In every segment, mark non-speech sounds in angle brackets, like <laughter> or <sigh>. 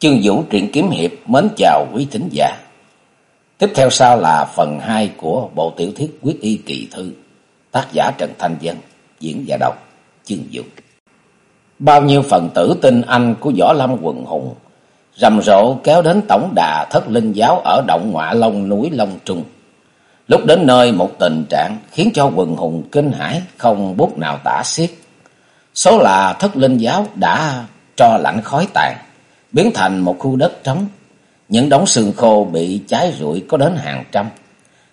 Chương Vũ truyện kiếm hiệp mến chào quý thính giả. Tiếp theo sau là phần 2 của bộ tiểu thuyết Quyết y kỳ thư, tác giả Trần Thanh Dân, diễn giả đọc Chương Vũ. Bao nhiêu phần tử tinh anh của Võ Lâm quần hùng rầm rộ kéo đến tổng đà thất linh giáo ở động ngọa long núi Long Trung. Lúc đến nơi một tình trạng khiến cho quần hùng kinh hãi không bút nào tả xiết. Số là thất linh giáo đã cho lạnh khói tàn biến thành một khu đất trống. Những đống xương khô bị cháy rụi có đến hàng trăm.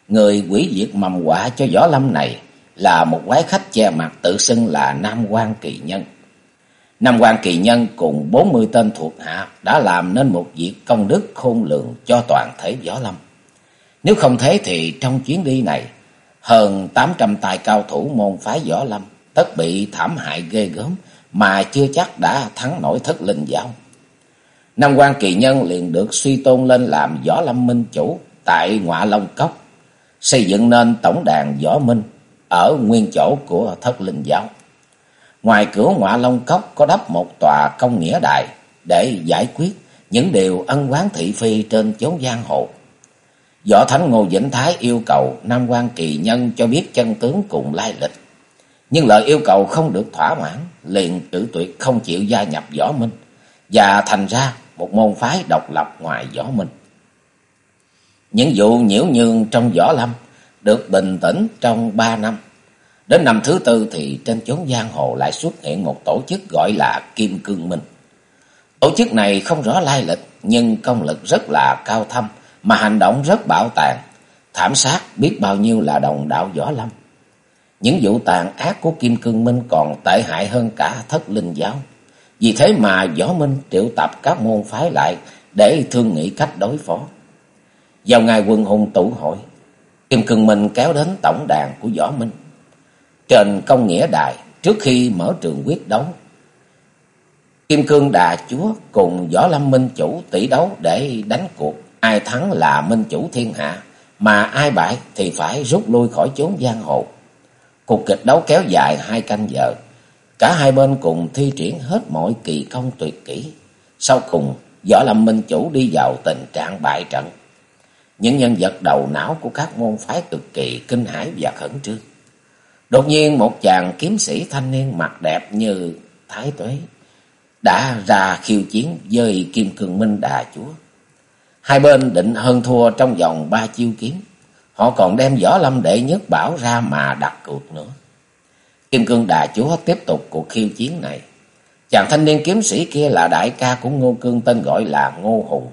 Người quỷ diệt mầm quả cho võ lâm này là một quái khách che mặt tự xưng là Nam quan Kỳ Nhân. Nam quan Kỳ Nhân cùng bốn mươi tên thuộc hạ đã làm nên một việc công đức khôn lường cho toàn thể võ lâm. Nếu không thế thì trong chuyến đi này, hơn tám trăm tài cao thủ môn phái võ lâm tất bị thảm hại ghê gớm mà chưa chắc đã thắng nổi thất linh giáo. Nam quan kỳ nhân liền được suy tôn lên làm võ lâm minh chủ tại ngọa Long Cốc, xây dựng nên tổng đàn võ minh ở nguyên chỗ của thất linh giáo. Ngoài cửa ngọa Long Cốc có đắp một tòa công nghĩa đài để giải quyết những điều ân oán thị phi trên chốn giang hồ. Võ Thánh Ngô Vĩnh Thái yêu cầu Nam quan kỳ nhân cho biết chân tướng cùng lai lịch. Nhưng lời yêu cầu không được thỏa mãn, liền tự tuyệt không chịu gia nhập võ minh. Và thành ra một môn phái độc lập ngoài võ minh. Những vụ nhiễu nhương trong võ lâm được bình tĩnh trong ba năm. Đến năm thứ tư thì trên chốn giang hồ lại xuất hiện một tổ chức gọi là Kim Cương Minh. Tổ chức này không rõ lai lịch nhưng công lực rất là cao thâm mà hành động rất bảo tàng, thảm sát biết bao nhiêu là đồng đạo võ lâm. Những vụ tàn ác của Kim Cương Minh còn tệ hại hơn cả thất linh giáo. Vì thế mà Võ Minh triệu tập các môn phái lại để thương nghị cách đối phó. Vào ngày quân hùng tụ hội, Kim Cương Minh kéo đến tổng đàn của Võ Minh. Trên công nghĩa đài, trước khi mở trường quyết đấu, Kim Cương Đà Chúa cùng Võ Lâm Minh Chủ tỷ đấu để đánh cuộc. Ai thắng là Minh Chủ thiên hạ, mà ai bại thì phải rút lui khỏi chốn giang hồ. Cuộc kịch đấu kéo dài hai canh giờ. Cả hai bên cùng thi triển hết mọi kỳ công tuyệt kỹ. Sau cùng, Võ Lâm Minh Chủ đi vào tình trạng bại trận. Những nhân vật đầu não của các môn phái cực kỳ kinh hãi và khẩn trương. Đột nhiên một chàng kiếm sĩ thanh niên mặt đẹp như Thái Tuế đã ra khiêu chiến với Kim Cương Minh Đà Chúa. Hai bên định hơn thua trong vòng ba chiêu kiếm. Họ còn đem võ lâm đệ nhất bảo ra mà đặt cược nữa. Kim Cương Đà Chúa tiếp tục cuộc khiêu chiến này. Chàng thanh niên kiếm sĩ kia là đại ca của Ngô Cương tên gọi là Ngô Hùng.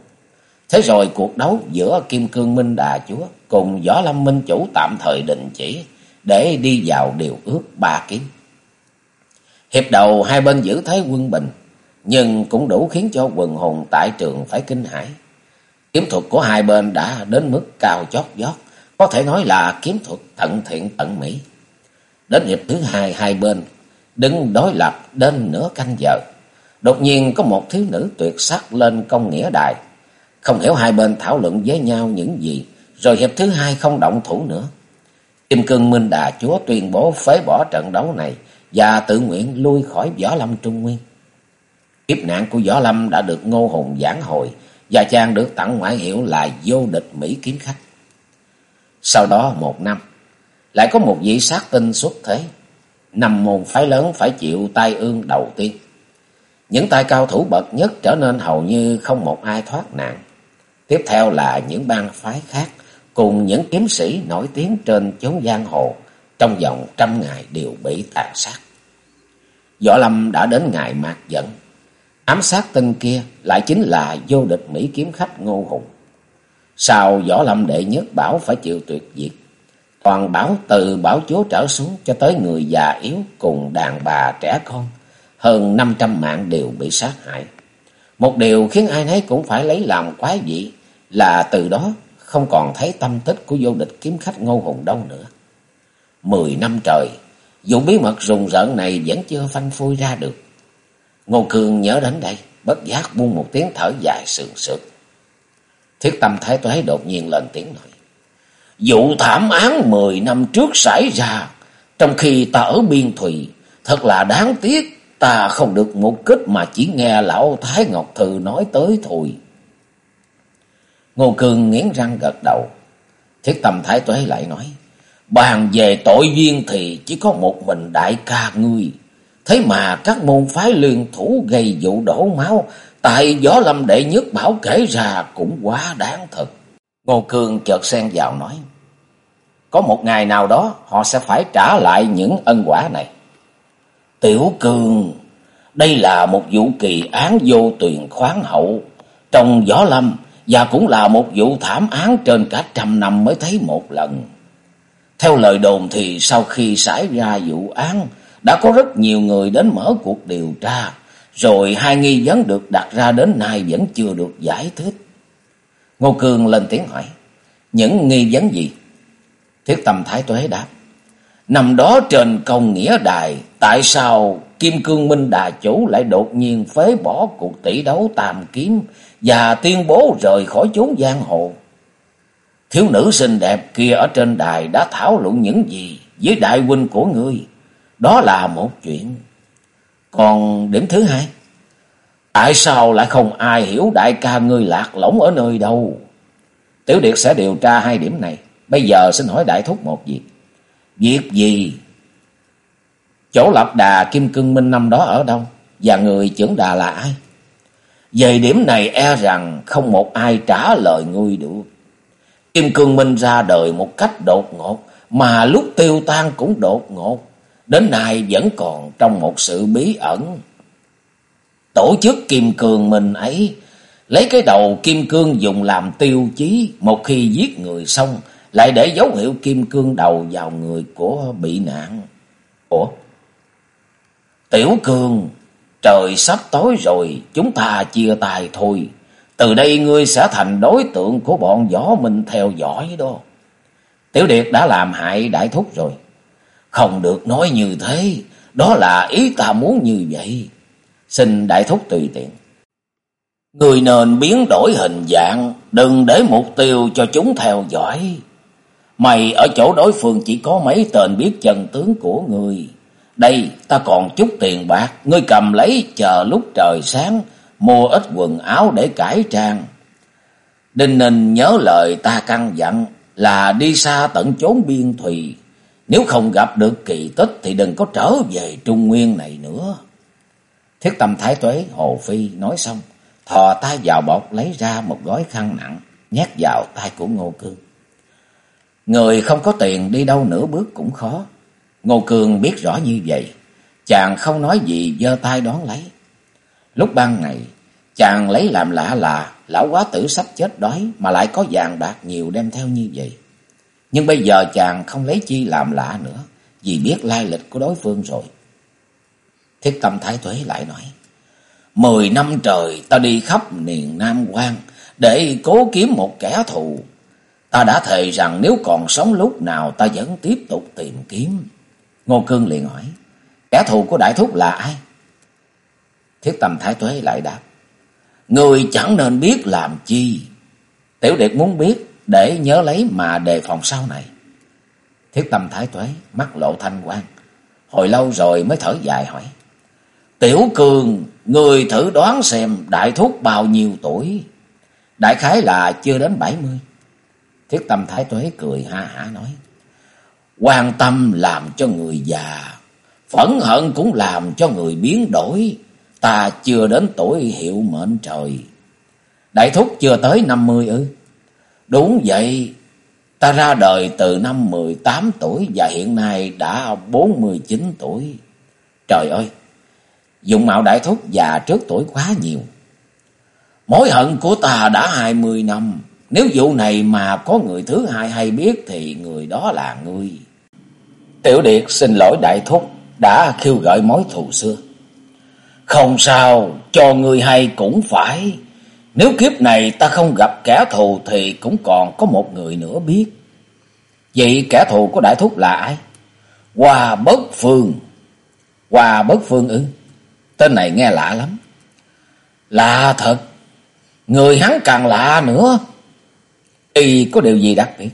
Thế rồi cuộc đấu giữa Kim Cương Minh Đà Chúa cùng Võ Lâm Minh Chủ tạm thời đình chỉ để đi vào điều ước ba kiếm. Hiệp đầu hai bên giữ thế quân bình, nhưng cũng đủ khiến cho quần hồn tại trường phải kinh hãi. Kiếm thuật của hai bên đã đến mức cao chót vót, có thể nói là kiếm thuật tận thiện tận mỹ. Đến hiệp thứ hai hai bên, đứng đối lập đến nửa canh giờ. Đột nhiên có một thiếu nữ tuyệt sắc lên công nghĩa đài. Không hiểu hai bên thảo luận với nhau những gì, rồi hiệp thứ hai không động thủ nữa. Kim Cương Minh Đà Chúa tuyên bố phế bỏ trận đấu này và tự nguyện lui khỏi Võ Lâm Trung Nguyên. Kiếp nạn của Võ Lâm đã được Ngô Hùng giảng hồi và chàng được tặng ngoại hiệu là vô địch Mỹ kiếm khách. Sau đó một năm, lại có một vị sát tinh xuất thế. Năm môn phái lớn phải chịu tai ương đầu tiên. Những tay cao thủ bậc nhất trở nên hầu như không một ai thoát nạn. Tiếp theo là những bang phái khác, cùng những kiếm sĩ nổi tiếng trên chốn giang hồ, trong vòng trăm ngày đều bị tàn sát. Võ Lâm đã đến ngày mạc dẫn Ám sát tinh kia lại chính là vô địch Mỹ kiếm khách Ngô Hùng. sao Võ Lâm đệ nhất bảo phải chịu tuyệt diệt. Toàn bảo từ bảo chúa trở xuống cho tới người già yếu cùng đàn bà trẻ con. Hơn năm trăm mạng đều bị sát hại. Một điều khiến ai nấy cũng phải lấy làm quái dị là từ đó không còn thấy tâm tích của vô địch kiếm khách Ngô Hùng đâu nữa. Mười năm trời, vụ bí mật rùng rợn này vẫn chưa phanh phui ra được. Ngô Cường nhớ đến đây, bất giác buông một tiếng thở dài sườn sượt. Thiết tâm thái tuế đột nhiên lên tiếng nói. Vụ thảm án mười năm trước xảy ra, trong khi ta ở biên thùy, thật là đáng tiếc, Ta không được mục kích mà chỉ nghe lão Thái Ngọc Thư nói tới thôi. Ngô Cương nghiến răng gật đầu. Thiết tâm Thái Tuế lại nói. Bàn về tội duyên thì chỉ có một mình đại ca ngươi. Thế mà các môn phái liên thủ gây vụ đổ máu. Tại gió lâm đệ nhất bảo kể ra cũng quá đáng thật. Ngô Cương chợt xen vào nói. Có một ngày nào đó họ sẽ phải trả lại những ân quả này. Tiểu Cương, đây là một vụ kỳ án vô tuyền khoáng hậu. Trong gió lâm và cũng là một vụ thảm án trên cả trăm năm mới thấy một lần. Theo lời đồn thì sau khi xảy ra vụ án, đã có rất nhiều người đến mở cuộc điều tra, rồi hai nghi vấn được đặt ra đến nay vẫn chưa được giải thích. Ngô Cương lên tiếng hỏi, những nghi vấn gì? Thiết tâm Thái Tuế đáp, nằm đó trên công nghĩa đài, tại sao Kim Cương Minh Đà Chủ lại đột nhiên phế bỏ cuộc tỷ đấu tam kiếm và tuyên bố rời khỏi chốn giang hồ? Thiếu nữ xinh đẹp kia ở trên đài đã thảo luận những gì với đại huynh của ngươi. Đó là một chuyện. Còn điểm thứ hai, tại sao lại không ai hiểu đại ca ngươi lạc lõng ở nơi đâu? Tiểu Điệt sẽ điều tra hai điểm này. Bây giờ xin hỏi đại thúc một việc. Việc gì? Chỗ lập đà Kim Cương Minh năm đó ở đâu? Và người trưởng đà là ai? Về điểm này e rằng không một ai trả lời ngươi được. Kim Cương Minh ra đời một cách đột ngột, mà lúc tiêu tan cũng đột ngột. Đến nay vẫn còn trong một sự bí ẩn. Tổ chức Kim Cương mình ấy, lấy cái đầu Kim Cương dùng làm tiêu chí, một khi giết người xong, lại để dấu hiệu Kim Cương đầu vào người của bị nạn. Ủa? Tiểu Cương, trời sắp tối rồi, chúng ta chia tay thôi. Từ đây ngươi sẽ thành đối tượng của bọn võ mình theo dõi đó. Tiểu Điệt đã làm hại đại thúc rồi. Không được nói như thế, đó là ý ta muốn như vậy. Xin đại thúc tùy tiện. Người nên biến đổi hình dạng, đừng để mục tiêu cho chúng theo dõi. Mày ở chỗ đối phương chỉ có mấy tên biết chân tướng của người. Đây ta còn chút tiền bạc, ngươi cầm lấy chờ lúc trời sáng, mua ít quần áo để cải trang. Đinh Ninh nhớ lời ta căn dặn là đi xa tận chốn biên thùy. Nếu không gặp được kỳ tích thì đừng có trở về Trung Nguyên này nữa. Thiết tâm thái tuế Hồ Phi nói xong, thò tay vào bọc lấy ra một gói khăn nặng, nhét vào tay của Ngô Cương. Người không có tiền đi đâu nửa bước cũng khó. Ngô Cương biết rõ như vậy, chàng không nói gì giơ tay đón lấy. Lúc ban ngày, chàng lấy làm lạ là lão quá tử sắp chết đói mà lại có vàng bạc nhiều đem theo như vậy. Nhưng bây giờ chàng không lấy chi làm lạ nữa, vì biết lai lịch của đối phương rồi. Thiết tâm thái tuế lại nói, Mười năm trời ta đi khắp miền Nam quan để cố kiếm một kẻ thù. Ta đã thề rằng nếu còn sống lúc nào ta vẫn tiếp tục tìm kiếm. Ngô Cương liền hỏi, kẻ thù của đại thúc là ai? Thiết tâm thái tuế lại đáp. Người chẳng nên biết làm chi. Tiểu điệp muốn biết để nhớ lấy mà đề phòng sau này. Thiết tâm thái tuế mắt lộ thanh quan. Hồi lâu rồi mới thở dài hỏi. Tiểu Cường, người thử đoán xem đại thúc bao nhiêu tuổi. Đại khái là chưa đến bảy mươi. Thiết tâm thái tuế cười ha hả nói. Quan tâm làm cho người già. Phẫn hận cũng làm cho người biến đổi. Ta chưa đến tuổi hiệu mệnh trời. Đại thúc chưa tới năm mươi ư? Đúng vậy. Ta ra đời từ năm mười tám tuổi và hiện nay đã bốn mươi chín tuổi. Trời ơi! Dụng mạo đại thúc già trước tuổi quá nhiều. Mối hận của ta đã hai mươi năm. Nếu vụ này mà có người thứ hai hay biết thì người đó là ngươi. Tiểu Điệt xin lỗi đại thúc đã khiêu gợi mối thù xưa. Không sao, cho người hay cũng phải. Nếu kiếp này ta không gặp kẻ thù thì cũng còn có một người nữa biết. Vậy kẻ thù của đại thúc là ai? Hòa bất phương. Hòa bất phương ư? Tên này nghe lạ lắm. Lạ thật. Người hắn càng lạ nữa. Y có điều gì đặc biệt?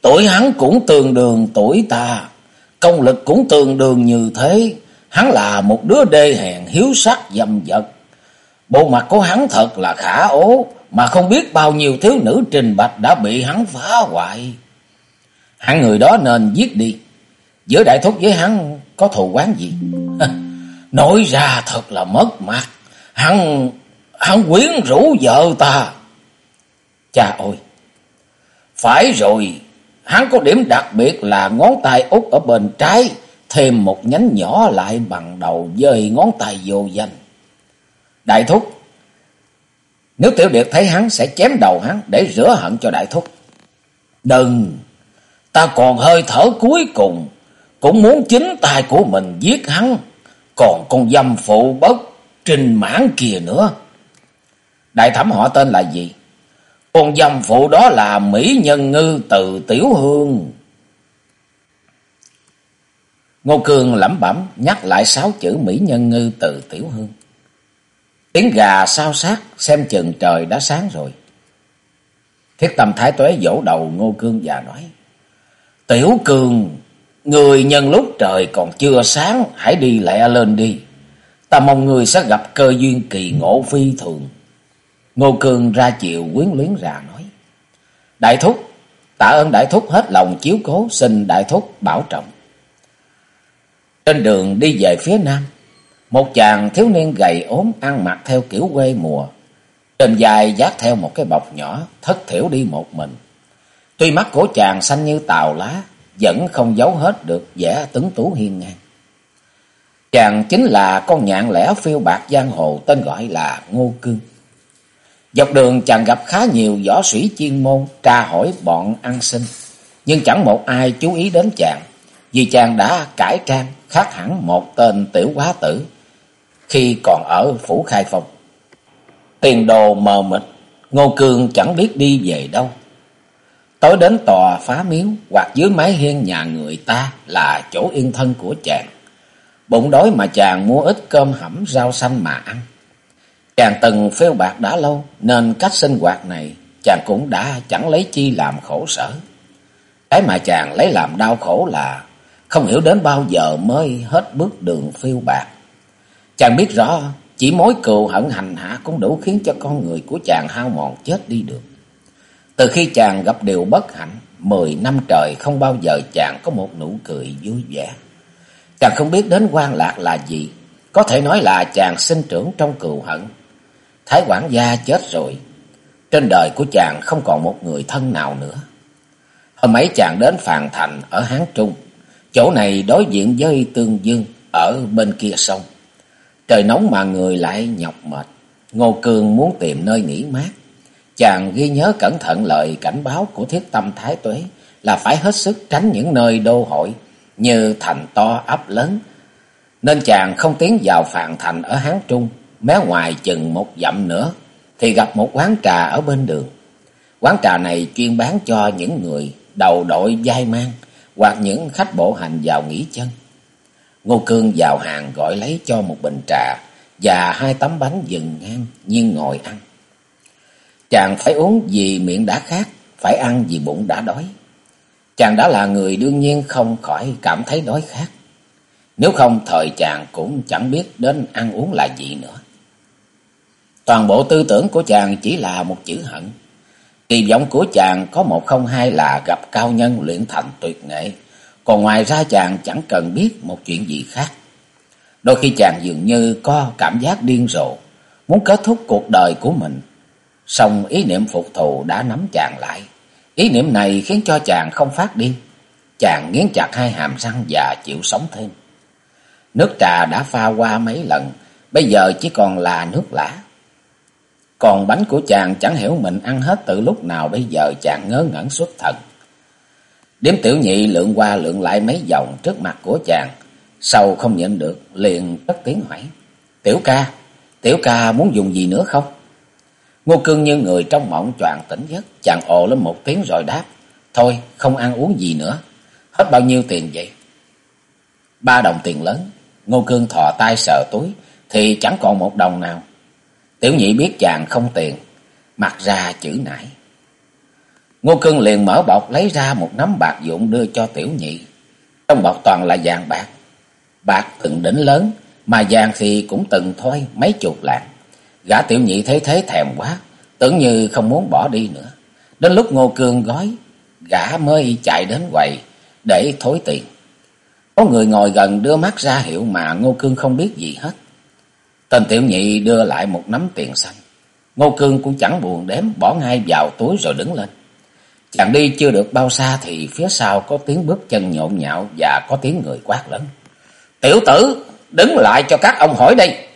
Tuổi hắn cũng tương đương tuổi ta. Công lực cũng tương đương như thế. Hắn là một đứa đê hèn hiếu sắc dâm vật. Bộ mặt của hắn thật là khả ố, mà không biết bao nhiêu thiếu nữ trình bạch đã bị hắn phá hoại. Hạng người đó nên giết đi. Giữa đại thúc với hắn có thù quán gì? <laughs> Nói ra thật là mất mặt. Hắn, hắn quyến rũ vợ ta. Cha ơi! Phải rồi, hắn có điểm đặc biệt là ngón tay út ở bên trái, thêm một nhánh nhỏ lại bằng đầu dơi ngón tay vô danh. Đại thúc, nếu tiểu điệp thấy hắn sẽ chém đầu hắn để rửa hận cho đại thúc. Đừng, ta còn hơi thở cuối cùng, cũng muốn chính tay của mình giết hắn, còn con dâm phụ bất trình mãn kia nữa. Đại thẩm họ tên là gì? Con dâm phụ đó là Mỹ Nhân Ngư từ Tiểu Hương. Ngô Cương lẩm bẩm nhắc lại sáu chữ Mỹ Nhân Ngư từ Tiểu Hương. Tiếng gà sao sát xem chừng trời đã sáng rồi. Thiết tâm thái tuế vỗ đầu Ngô Cương và nói. Tiểu Cương, người nhân lúc trời còn chưa sáng, hãy đi lẹ lên đi. Ta mong người sẽ gặp cơ duyên kỳ ngộ phi thường. Ngô Cương ra chiều quyến luyến ra nói. Đại thúc, tạ ơn đại thúc hết lòng chiếu cố, xin đại thúc bảo trọng. Trên đường đi về phía nam, một chàng thiếu niên gầy ốm ăn mặc theo kiểu quê mùa. Trên dài dát theo một cái bọc nhỏ, thất thiểu đi một mình. Tuy mắt của chàng xanh như tàu lá, vẫn không giấu hết được vẻ tuấn tú hiên ngang. Chàng chính là con nhạn lẻ phiêu bạc giang hồ tên gọi là Ngô Cương. Dọc đường chàng gặp khá nhiều võ sĩ chuyên môn tra hỏi bọn ăn xin nhưng chẳng một ai chú ý đến chàng, vì chàng đã cải trang khác hẳn một tên tiểu quá tử khi còn ở Phủ Khai phòng Tiền đồ mờ mịt, Ngô Cương chẳng biết đi về đâu. Tối đến tòa phá miếu, hoặc dưới mái hiên nhà người ta là chỗ yên thân của chàng. Bụng đói mà chàng mua ít cơm hẩm rau xanh mà ăn. Chàng từng phêu bạc đã lâu, nên cách sinh hoạt này chàng cũng đã chẳng lấy chi làm khổ sở. Cái mà chàng lấy làm đau khổ là không hiểu đến bao giờ mới hết bước đường phiêu bạc. Chàng biết rõ, chỉ mối cừu hận hành hạ cũng đủ khiến cho con người của chàng hao mòn chết đi được. Từ khi chàng gặp điều bất hạnh, mười năm trời không bao giờ chàng có một nụ cười vui vẻ. Chàng không biết đến quan lạc là gì, có thể nói là chàng sinh trưởng trong cừu hận. Thái quản gia chết rồi, trên đời của chàng không còn một người thân nào nữa. Hôm ấy chàng đến Phàn Thành ở Hán Trung, chỗ này đối diện với Tương Dương ở bên kia sông. Trời nóng mà người lại nhọc mệt, Ngô Cương muốn tìm nơi nghỉ mát. Chàng ghi nhớ cẩn thận lời cảnh báo của thiết tâm thái tuế là phải hết sức tránh những nơi đô hội như thành to ấp lớn. Nên chàng không tiến vào phàn thành ở Hán Trung, mé ngoài chừng một dặm nữa thì gặp một quán trà ở bên đường. Quán trà này chuyên bán cho những người đầu đội vai mang hoặc những khách bộ hành vào nghỉ chân. Ngô Cương vào hàng gọi lấy cho một bình trà và hai tấm bánh dừng ngang nhưng ngồi ăn. Chàng phải uống vì miệng đã khát, phải ăn vì bụng đã đói. Chàng đã là người đương nhiên không khỏi cảm thấy đói khát. Nếu không thời chàng cũng chẳng biết đến ăn uống là gì nữa. Toàn bộ tư tưởng của chàng chỉ là một chữ hận. Kỳ vọng của chàng có một không hai là gặp cao nhân luyện thành tuyệt nghệ. Còn ngoài ra chàng chẳng cần biết một chuyện gì khác. Đôi khi chàng dường như có cảm giác điên rồ, muốn kết thúc cuộc đời của mình. Xong ý niệm phục thù đã nắm chàng lại. Ý niệm này khiến cho chàng không phát điên. Chàng nghiến chặt hai hàm răng và chịu sống thêm. Nước trà đã pha qua mấy lần, bây giờ chỉ còn là nước lã. Còn bánh của chàng chẳng hiểu mình ăn hết từ lúc nào bây giờ chàng ngớ ngẩn xuất thần. Điếm tiểu nhị lượn qua lượn lại mấy vòng trước mặt của chàng. Sau không nhận được, liền cất tiếng hỏi. Tiểu ca, tiểu ca muốn dùng gì nữa không? Ngô cương như người trong mộng choàng tỉnh giấc, chàng ồ lên một tiếng rồi đáp. Thôi, không ăn uống gì nữa. Hết bao nhiêu tiền vậy? Ba đồng tiền lớn. Ngô cương thò tay sờ túi, thì chẳng còn một đồng nào. Tiểu nhị biết chàng không tiền, mặt ra chữ nải. Ngô Cương liền mở bọc lấy ra một nắm bạc dụng đưa cho tiểu nhị. Trong bọc toàn là vàng bạc. Bạc từng đỉnh lớn, mà vàng thì cũng từng thôi mấy chục lạng. Gã tiểu nhị thấy thế thèm quá, tưởng như không muốn bỏ đi nữa. Đến lúc Ngô Cương gói, gã mới chạy đến quầy để thối tiền. Có người ngồi gần đưa mắt ra hiệu mà Ngô Cương không biết gì hết. Tên tiểu nhị đưa lại một nắm tiền xanh. Ngô Cương cũng chẳng buồn đếm, bỏ ngay vào túi rồi đứng lên. Chàng đi chưa được bao xa thì phía sau có tiếng bước chân nhộn nhạo và có tiếng người quát lớn. Tiểu tử, đứng lại cho các ông hỏi đây.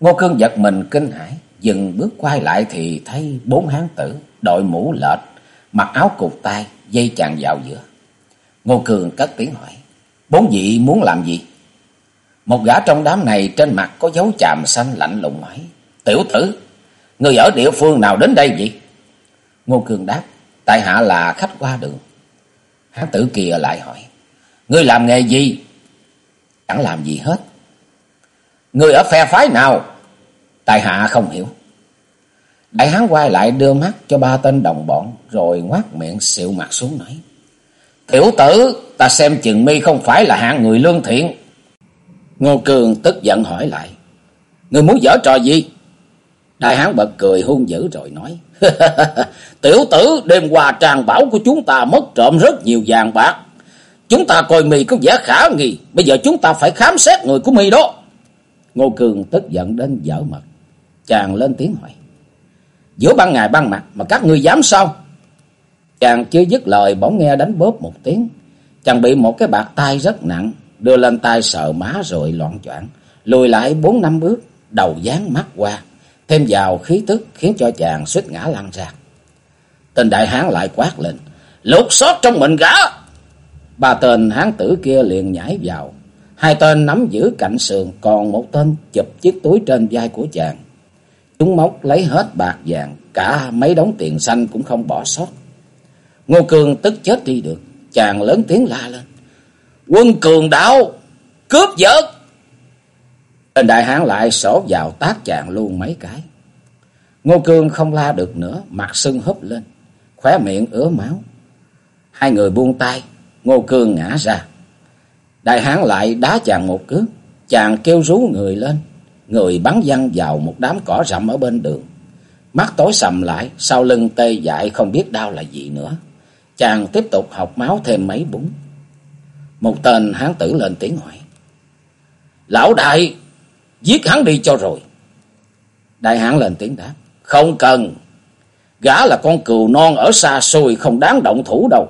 Ngô Cương giật mình kinh hãi, dừng bước quay lại thì thấy bốn hán tử, đội mũ lệch, mặc áo cục tay, dây chàng vào giữa. Ngô Cương cất tiếng hỏi, bốn vị muốn làm gì? Một gã trong đám này trên mặt có dấu chàm xanh lạnh lùng hỏi, tiểu tử, người ở địa phương nào đến đây vậy? Ngô Cương đáp, tại hạ là khách qua đường. Hán tử kia lại hỏi, ngươi làm nghề gì? Chẳng làm gì hết. Người ở phe phái nào? Tại hạ không hiểu. Đại hán quay lại đưa mắt cho ba tên đồng bọn, rồi ngoát miệng xịu mặt xuống nói. Tiểu tử, ta xem chừng mi không phải là hạng người lương thiện. Ngô Cường tức giận hỏi lại. Người muốn giở trò gì? Đại hán bật cười hung dữ rồi nói. <laughs> Tiểu tử, đêm qua tràng bảo của chúng ta mất trộm rất nhiều vàng bạc. Chúng ta coi mì có vẻ khả nghi. Bây giờ chúng ta phải khám xét người của mì đó. Ngô Cường tức giận đến dở mặt, Chàng lên tiếng hỏi. Giữa ban ngày ban mặt mà các ngươi dám sao? Chàng chưa dứt lời bỗng nghe đánh bóp một tiếng. Chàng bị một cái bạc tay rất nặng. Đưa lên tay sờ má rồi loạn choạng Lùi lại bốn năm bước. Đầu dán mắt qua. Thêm vào khí tức khiến cho chàng suýt ngã lăn ra. Tên đại hán lại quát lên. Lục xót trong mình gã. Ba tên hán tử kia liền nhảy vào. Hai tên nắm giữ cạnh sườn, còn một tên chụp chiếc túi trên vai của chàng. Chúng móc lấy hết bạc vàng, cả mấy đống tiền xanh cũng không bỏ sót. Ngô Cường tức chết đi được, chàng lớn tiếng la lên. Quân cường đạo, cướp giật! Tên đại hán lại sổ vào tác chàng luôn mấy cái. Ngô Cường không la được nữa, mặt sưng húp lên, khóe miệng ứa máu. Hai người buông tay, Ngô Cường ngã ra. Đại hán lại đá chàng một cước, chàng kêu rú người lên, người bắn văng vào một đám cỏ rậm ở bên đường. Mắt tối sầm lại, sau lưng tê dại không biết đau là gì nữa. Chàng tiếp tục học máu thêm mấy búng. Một tên hán tử lên tiếng hỏi. Lão đại, giết hắn đi cho rồi. Đại hán lên tiếng đáp. Không cần, gã là con cừu non ở xa xôi không đáng động thủ đâu.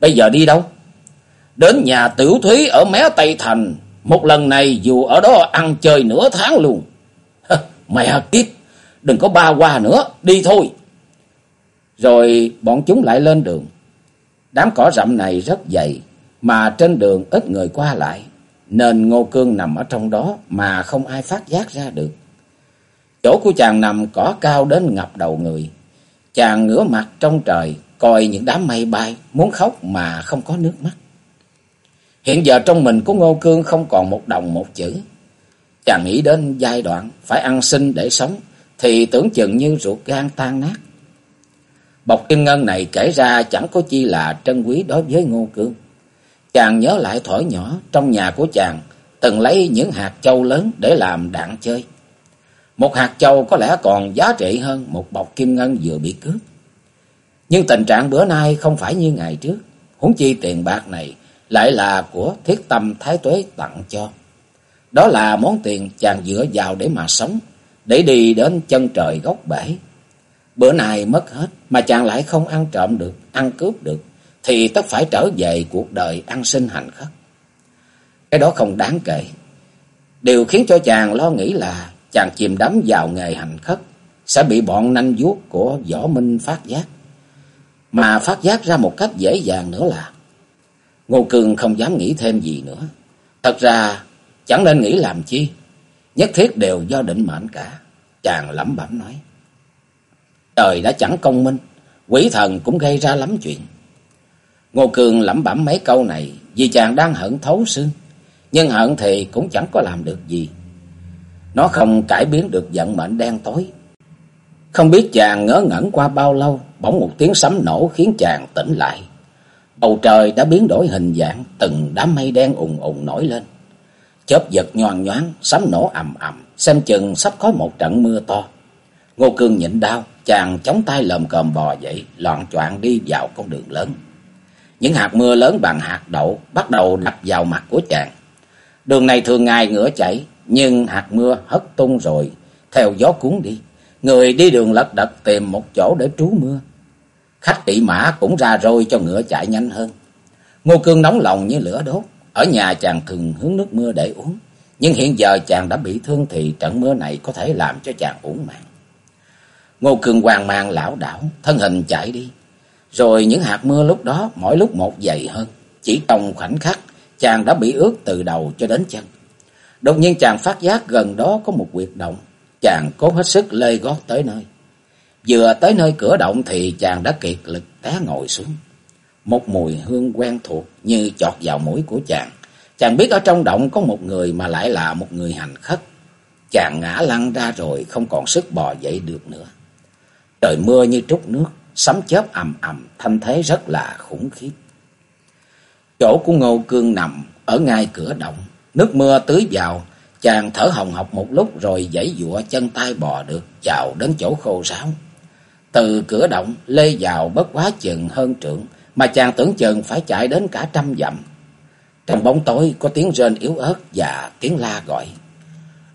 Bây giờ đi đâu? Đến nhà tiểu thúy ở mé Tây Thành. Một lần này dù ở đó ăn chơi nửa tháng luôn. Mẹ kiếp, đừng có ba qua nữa, đi thôi. Rồi bọn chúng lại lên đường. Đám cỏ rậm này rất dày, mà trên đường ít người qua lại. Nên Ngô Cương nằm ở trong đó mà không ai phát giác ra được. Chỗ của chàng nằm cỏ cao đến ngập đầu người. Chàng ngửa mặt trong trời, coi những đám mây bay, muốn khóc mà không có nước mắt. Hiện giờ trong mình của Ngô Cương không còn một đồng một chữ. Chàng nghĩ đến giai đoạn phải ăn xin để sống, thì tưởng chừng như ruột gan tan nát. Bọc kim ngân này kể ra chẳng có chi là trân quý đối với Ngô Cương. Chàng nhớ lại thổi nhỏ trong nhà của chàng, từng lấy những hạt châu lớn để làm đạn chơi. Một hạt châu có lẽ còn giá trị hơn một bọc kim ngân vừa bị cướp. Nhưng tình trạng bữa nay không phải như ngày trước. Huống chi tiền bạc này lại là của thiết tâm thái tuế tặng cho. Đó là món tiền chàng dựa vào để mà sống, để đi đến chân trời gốc bể. Bữa nay mất hết mà chàng lại không ăn trộm được, ăn cướp được, thì tất phải trở về cuộc đời ăn sinh hành khất. Cái đó không đáng kể. Điều khiến cho chàng lo nghĩ là chàng chìm đắm vào nghề hành khất sẽ bị bọn nanh vuốt của võ minh phát giác. Mà phát giác ra một cách dễ dàng nữa là Ngô Cương không dám nghĩ thêm gì nữa. Thật ra chẳng nên nghĩ làm chi. Nhất thiết đều do định mệnh cả. Chàng lẩm bẩm nói. Trời đã chẳng công minh. Quỷ thần cũng gây ra lắm chuyện. Ngô Cương lẩm bẩm mấy câu này vì chàng đang hận thấu xương. Nhưng hận thì cũng chẳng có làm được gì. Nó không cải biến được vận mệnh đen tối. Không biết chàng ngớ ngẩn qua bao lâu, bỗng một tiếng sấm nổ khiến chàng tỉnh lại. Bầu trời đã biến đổi hình dạng, từng đám mây đen ùng ùng nổi lên. Chớp giật nhoang nhoáng, sấm nổ ầm ầm, xem chừng sắp có một trận mưa to. Ngô Cương nhịn đau, chàng chống tay lầm cồm bò dậy, loạn choạng đi vào con đường lớn. Những hạt mưa lớn bằng hạt đậu bắt đầu đập vào mặt của chàng. Đường này thường ngày ngửa chảy, nhưng hạt mưa hất tung rồi, theo gió cuốn đi. Người đi đường lật đật tìm một chỗ để trú mưa. Khách kỵ mã cũng ra rồi cho ngựa chạy nhanh hơn. Ngô Cương nóng lòng như lửa đốt. Ở nhà chàng thường hướng nước mưa để uống. Nhưng hiện giờ chàng đã bị thương thì trận mưa này có thể làm cho chàng uổng mạng. Ngô Cương hoang mang lão đảo, thân hình chạy đi. Rồi những hạt mưa lúc đó mỗi lúc một dày hơn. Chỉ trong khoảnh khắc, chàng đã bị ướt từ đầu cho đến chân. Đột nhiên chàng phát giác gần đó có một quyệt động. Chàng cố hết sức lê gót tới nơi. Vừa tới nơi cửa động thì chàng đã kiệt lực té ngồi xuống. Một mùi hương quen thuộc như chọt vào mũi của chàng. Chàng biết ở trong động có một người mà lại là một người hành khất. Chàng ngã lăn ra rồi không còn sức bò dậy được nữa. Trời mưa như trút nước, sấm chớp ầm ầm, thanh thế rất là khủng khiếp. Chỗ của Ngô Cương nằm ở ngay cửa động, nước mưa tưới vào, chàng thở hồng hộc một lúc rồi giãy giụa chân tay bò được vào đến chỗ khô ráo. Từ cửa động lê vào bất quá chừng hơn trượng, mà chàng tưởng chừng phải chạy đến cả trăm dặm. Trong bóng tối có tiếng rên yếu ớt và tiếng la gọi.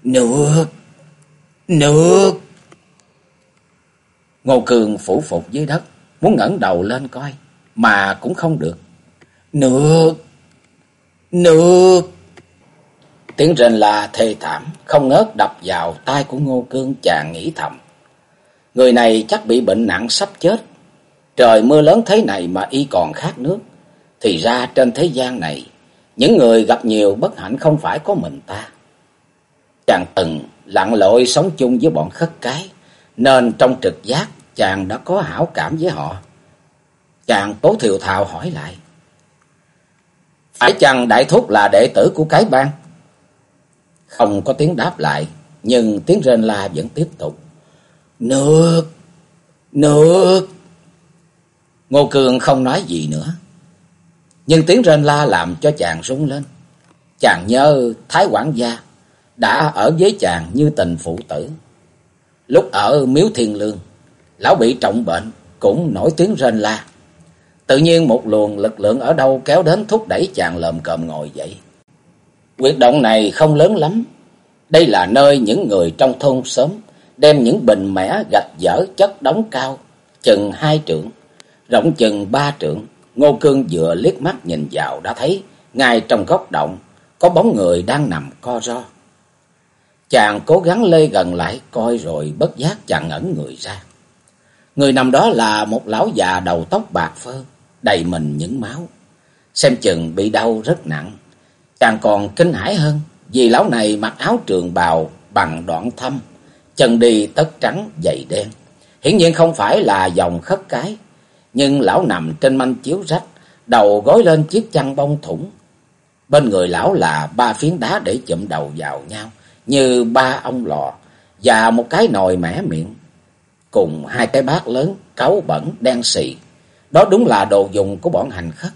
Nước! Nước! Ngô Cường phủ phục dưới đất, muốn ngẩng đầu lên coi, mà cũng không được. Nước! Nước! Tiếng rên là thê thảm, không ngớt đập vào tai của Ngô Cương chàng nghĩ thầm. Người này chắc bị bệnh nặng sắp chết. Trời mưa lớn thế này mà y còn khát nước. Thì ra trên thế gian này, những người gặp nhiều bất hạnh không phải có mình ta. Chàng từng lặng lội sống chung với bọn khất cái, nên trong trực giác chàng đã có hảo cảm với họ. Chàng cố thiều thào hỏi lại. Phải chăng đại thúc là đệ tử của cái bang? Không có tiếng đáp lại, nhưng tiếng rên la vẫn tiếp tục. Nước! Nước! Ngô Cường không nói gì nữa. Nhưng tiếng rên la làm cho chàng rung lên. Chàng nhớ Thái quản gia đã ở với chàng như tình phụ tử. Lúc ở miếu thiên lương, lão bị trọng bệnh, cũng nổi tiếng rên la. Tự nhiên một luồng lực lượng ở đâu kéo đến thúc đẩy chàng lồm cồm ngồi dậy. Quyệt động này không lớn lắm. Đây là nơi những người trong thôn sớm đem những bình mẻ gạch dở chất đóng cao, chừng hai trượng, rộng chừng ba trượng. Ngô Cương vừa liếc mắt nhìn vào đã thấy, ngay trong góc động, có bóng người đang nằm co ro. Chàng cố gắng lê gần lại coi rồi bất giác chàng ngẩn người ra. Người nằm đó là một lão già đầu tóc bạc phơ, đầy mình những máu. Xem chừng bị đau rất nặng. Chàng còn kinh hãi hơn vì lão này mặc áo trường bào bằng đoạn thâm, chân đi tất trắng giày đen. Hiển nhiên không phải là dòng khất cái, nhưng lão nằm trên manh chiếu rách, đầu gối lên chiếc chăn bông thủng. Bên người lão là ba phiến đá để chụm đầu vào nhau, như ba ông lò, và một cái nồi mẻ miệng, cùng hai cái bát lớn, cáu bẩn, đen xì. Đó đúng là đồ dùng của bọn hành khất.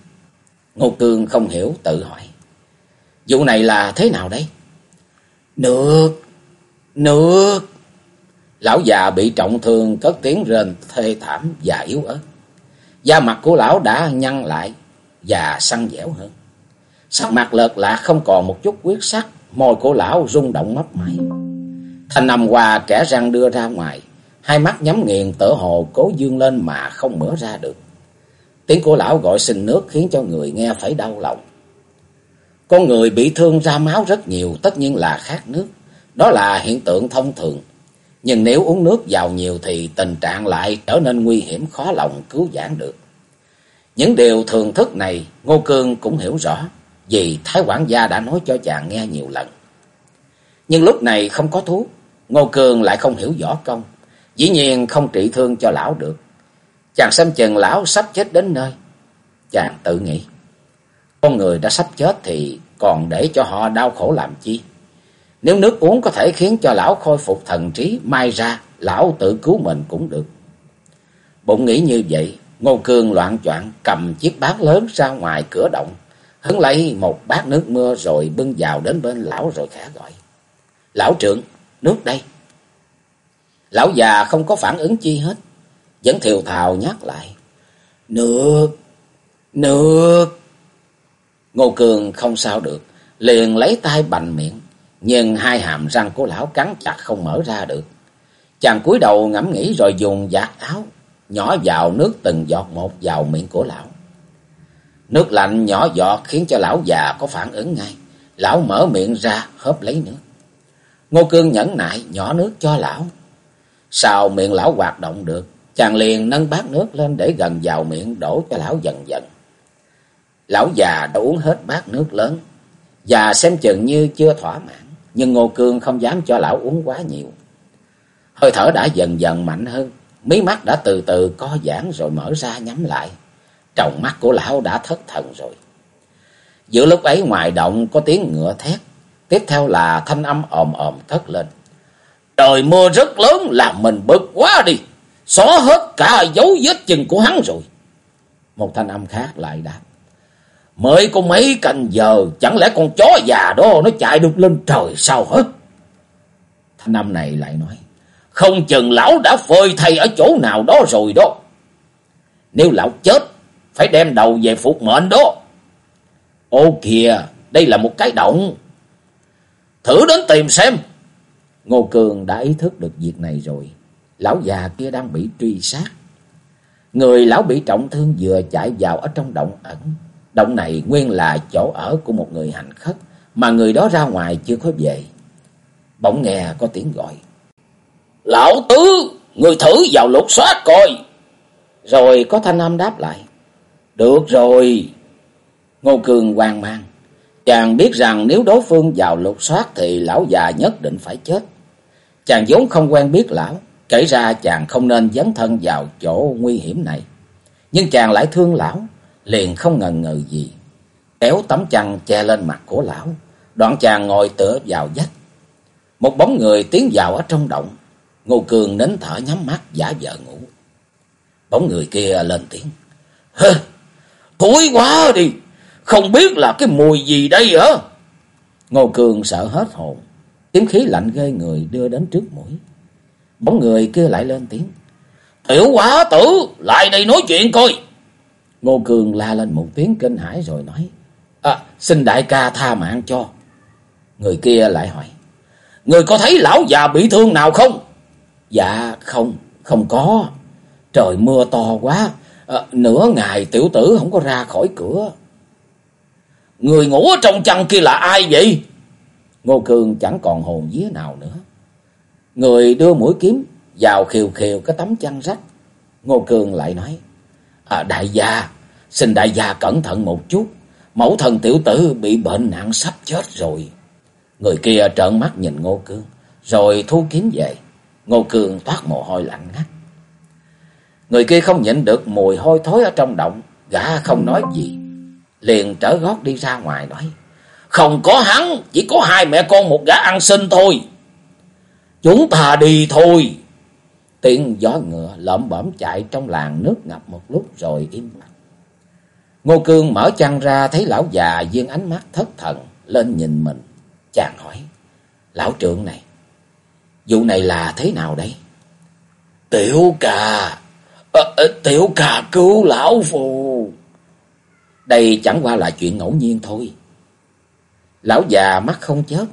Ngô Cương không hiểu tự hỏi. Vụ này là thế nào đấy? Nước! Nước! Lão già bị trọng thương cất tiếng rên thê thảm và yếu ớt. Da mặt của lão đã nhăn lại và săn dẻo hơn. Sắc mặt lợt lạ không còn một chút quyết sắc, môi của lão rung động mấp máy. Thanh nằm hòa kẻ răng đưa ra ngoài, hai mắt nhắm nghiền tở hồ cố dương lên mà không mở ra được. Tiếng của lão gọi xin nước khiến cho người nghe phải đau lòng. Con người bị thương ra máu rất nhiều, tất nhiên là khát nước. Đó là hiện tượng thông thường. Nhưng nếu uống nước vào nhiều thì tình trạng lại trở nên nguy hiểm khó lòng cứu vãn được. Những điều thường thức này Ngô Cương cũng hiểu rõ vì Thái quản gia đã nói cho chàng nghe nhiều lần. Nhưng lúc này không có thuốc, Ngô Cương lại không hiểu võ công, dĩ nhiên không trị thương cho lão được. Chàng xem chừng lão sắp chết đến nơi. Chàng tự nghĩ, con người đã sắp chết thì còn để cho họ đau khổ làm chi? Nếu nước uống có thể khiến cho lão khôi phục thần trí, mai ra lão tự cứu mình cũng được. Bụng nghĩ như vậy, Ngô Cương loạn choạng cầm chiếc bát lớn ra ngoài cửa động, hứng lấy một bát nước mưa rồi bưng vào đến bên lão rồi khẽ gọi. Lão trưởng, nước đây. Lão già không có phản ứng chi hết, vẫn thiều thào nhắc lại. Nước, nước. Ngô Cường không sao được, liền lấy tay bành miệng, nhưng hai hàm răng của lão cắn chặt không mở ra được. Chàng cúi đầu ngẫm nghĩ rồi dùng giặt áo, nhỏ vào nước từng giọt một vào miệng của lão. Nước lạnh nhỏ giọt khiến cho lão già có phản ứng ngay. Lão mở miệng ra hớp lấy nước. Ngô Cương nhẫn nại nhỏ nước cho lão. Sao miệng lão hoạt động được, chàng liền nâng bát nước lên để gần vào miệng đổ cho lão dần dần. Lão già đã uống hết bát nước lớn, và xem chừng như chưa thỏa mãn, nhưng Ngô Cương không dám cho lão uống quá nhiều. Hơi thở đã dần dần mạnh hơn, mí mắt đã từ từ co giãn rồi mở ra nhắm lại. Trong mắt của lão đã thất thần rồi. Giữa lúc ấy ngoài động có tiếng ngựa thét, tiếp theo là thanh âm ồm ồm thất lên. Trời mưa rất lớn làm mình bực quá đi, xóa hết cả dấu vết chân của hắn rồi. Một thanh âm khác lại đáp. Mới có mấy canh giờ, chẳng lẽ con chó già đó nó chạy được lên trời sao hết? Thanh âm này lại nói. Không chừng lão đã phơi thầy ở chỗ nào đó rồi đó. Nếu lão chết, phải đem đầu về phục mệnh đó. Ô kìa, đây là một cái động. Thử đến tìm xem. Ngô Cường đã ý thức được việc này rồi. Lão già kia đang bị truy sát. Người lão bị trọng thương vừa chạy vào ở trong động ẩn. Động này nguyên là chỗ ở của một người hành khất. Mà người đó ra ngoài chưa có về. Bỗng nghe có tiếng gọi. Lão tứ, người thử vào lục soát coi. Rồi có thanh âm đáp lại. Được rồi. Ngô Cường hoang mang. Chàng biết rằng nếu đối phương vào lục soát thì lão già nhất định phải chết. Chàng vốn không quen biết lão. Kể ra chàng không nên dấn thân vào chỗ nguy hiểm này. Nhưng chàng lại thương lão. Liền không ngần ngừ gì. Kéo tấm chăn che lên mặt của lão. Đoạn chàng ngồi tựa vào vách. Một bóng người tiến vào ở trong động. Ngô Cường nín thở nhắm mắt giả vờ ngủ. Bóng người kia lên tiếng. Hơ, thối quá đi, không biết là cái mùi gì đây hả? Ngô Cường sợ hết hồn, tiếng khí lạnh ghê người đưa đến trước mũi. Bóng người kia lại lên tiếng. Tiểu quá tử, lại đây nói chuyện coi. Ngô Cường la lên một tiếng kinh hãi rồi nói. À, xin đại ca tha mạng cho. Người kia lại hỏi. Người có thấy lão già bị thương nào không? Dạ không, không có. Trời mưa to quá, à, nửa ngày tiểu tử không có ra khỏi cửa. Người ngủ ở trong chăn kia là ai vậy? Ngô Cường chẳng còn hồn vía nào nữa. Người đưa mũi kiếm vào khiều khiều cái tấm chăn rách. Ngô Cường lại nói, à, đại gia, xin đại gia cẩn thận một chút. Mẫu thần tiểu tử bị bệnh nặng sắp chết rồi. Người kia trợn mắt nhìn Ngô Cương, rồi thu kiếm về. Ngô Cường toát mồ hôi lạnh ngắt. Người kia không nhịn được mùi hôi thối ở trong động, gã không nói gì. Liền trở gót đi ra ngoài nói, không có hắn, chỉ có hai mẹ con một gã ăn xin thôi. Chúng ta đi thôi. Tiếng gió ngựa lợm bẩm chạy trong làng nước ngập một lúc rồi im lặng. Ngô Cương mở chăn ra thấy lão già viên ánh mắt thất thần lên nhìn mình. Chàng hỏi, lão trượng này, vụ này là thế nào đây? Tiểu cà, à, tiểu cà cứu lão phù. Đây chẳng qua là chuyện ngẫu nhiên thôi. Lão già mắt không chớp,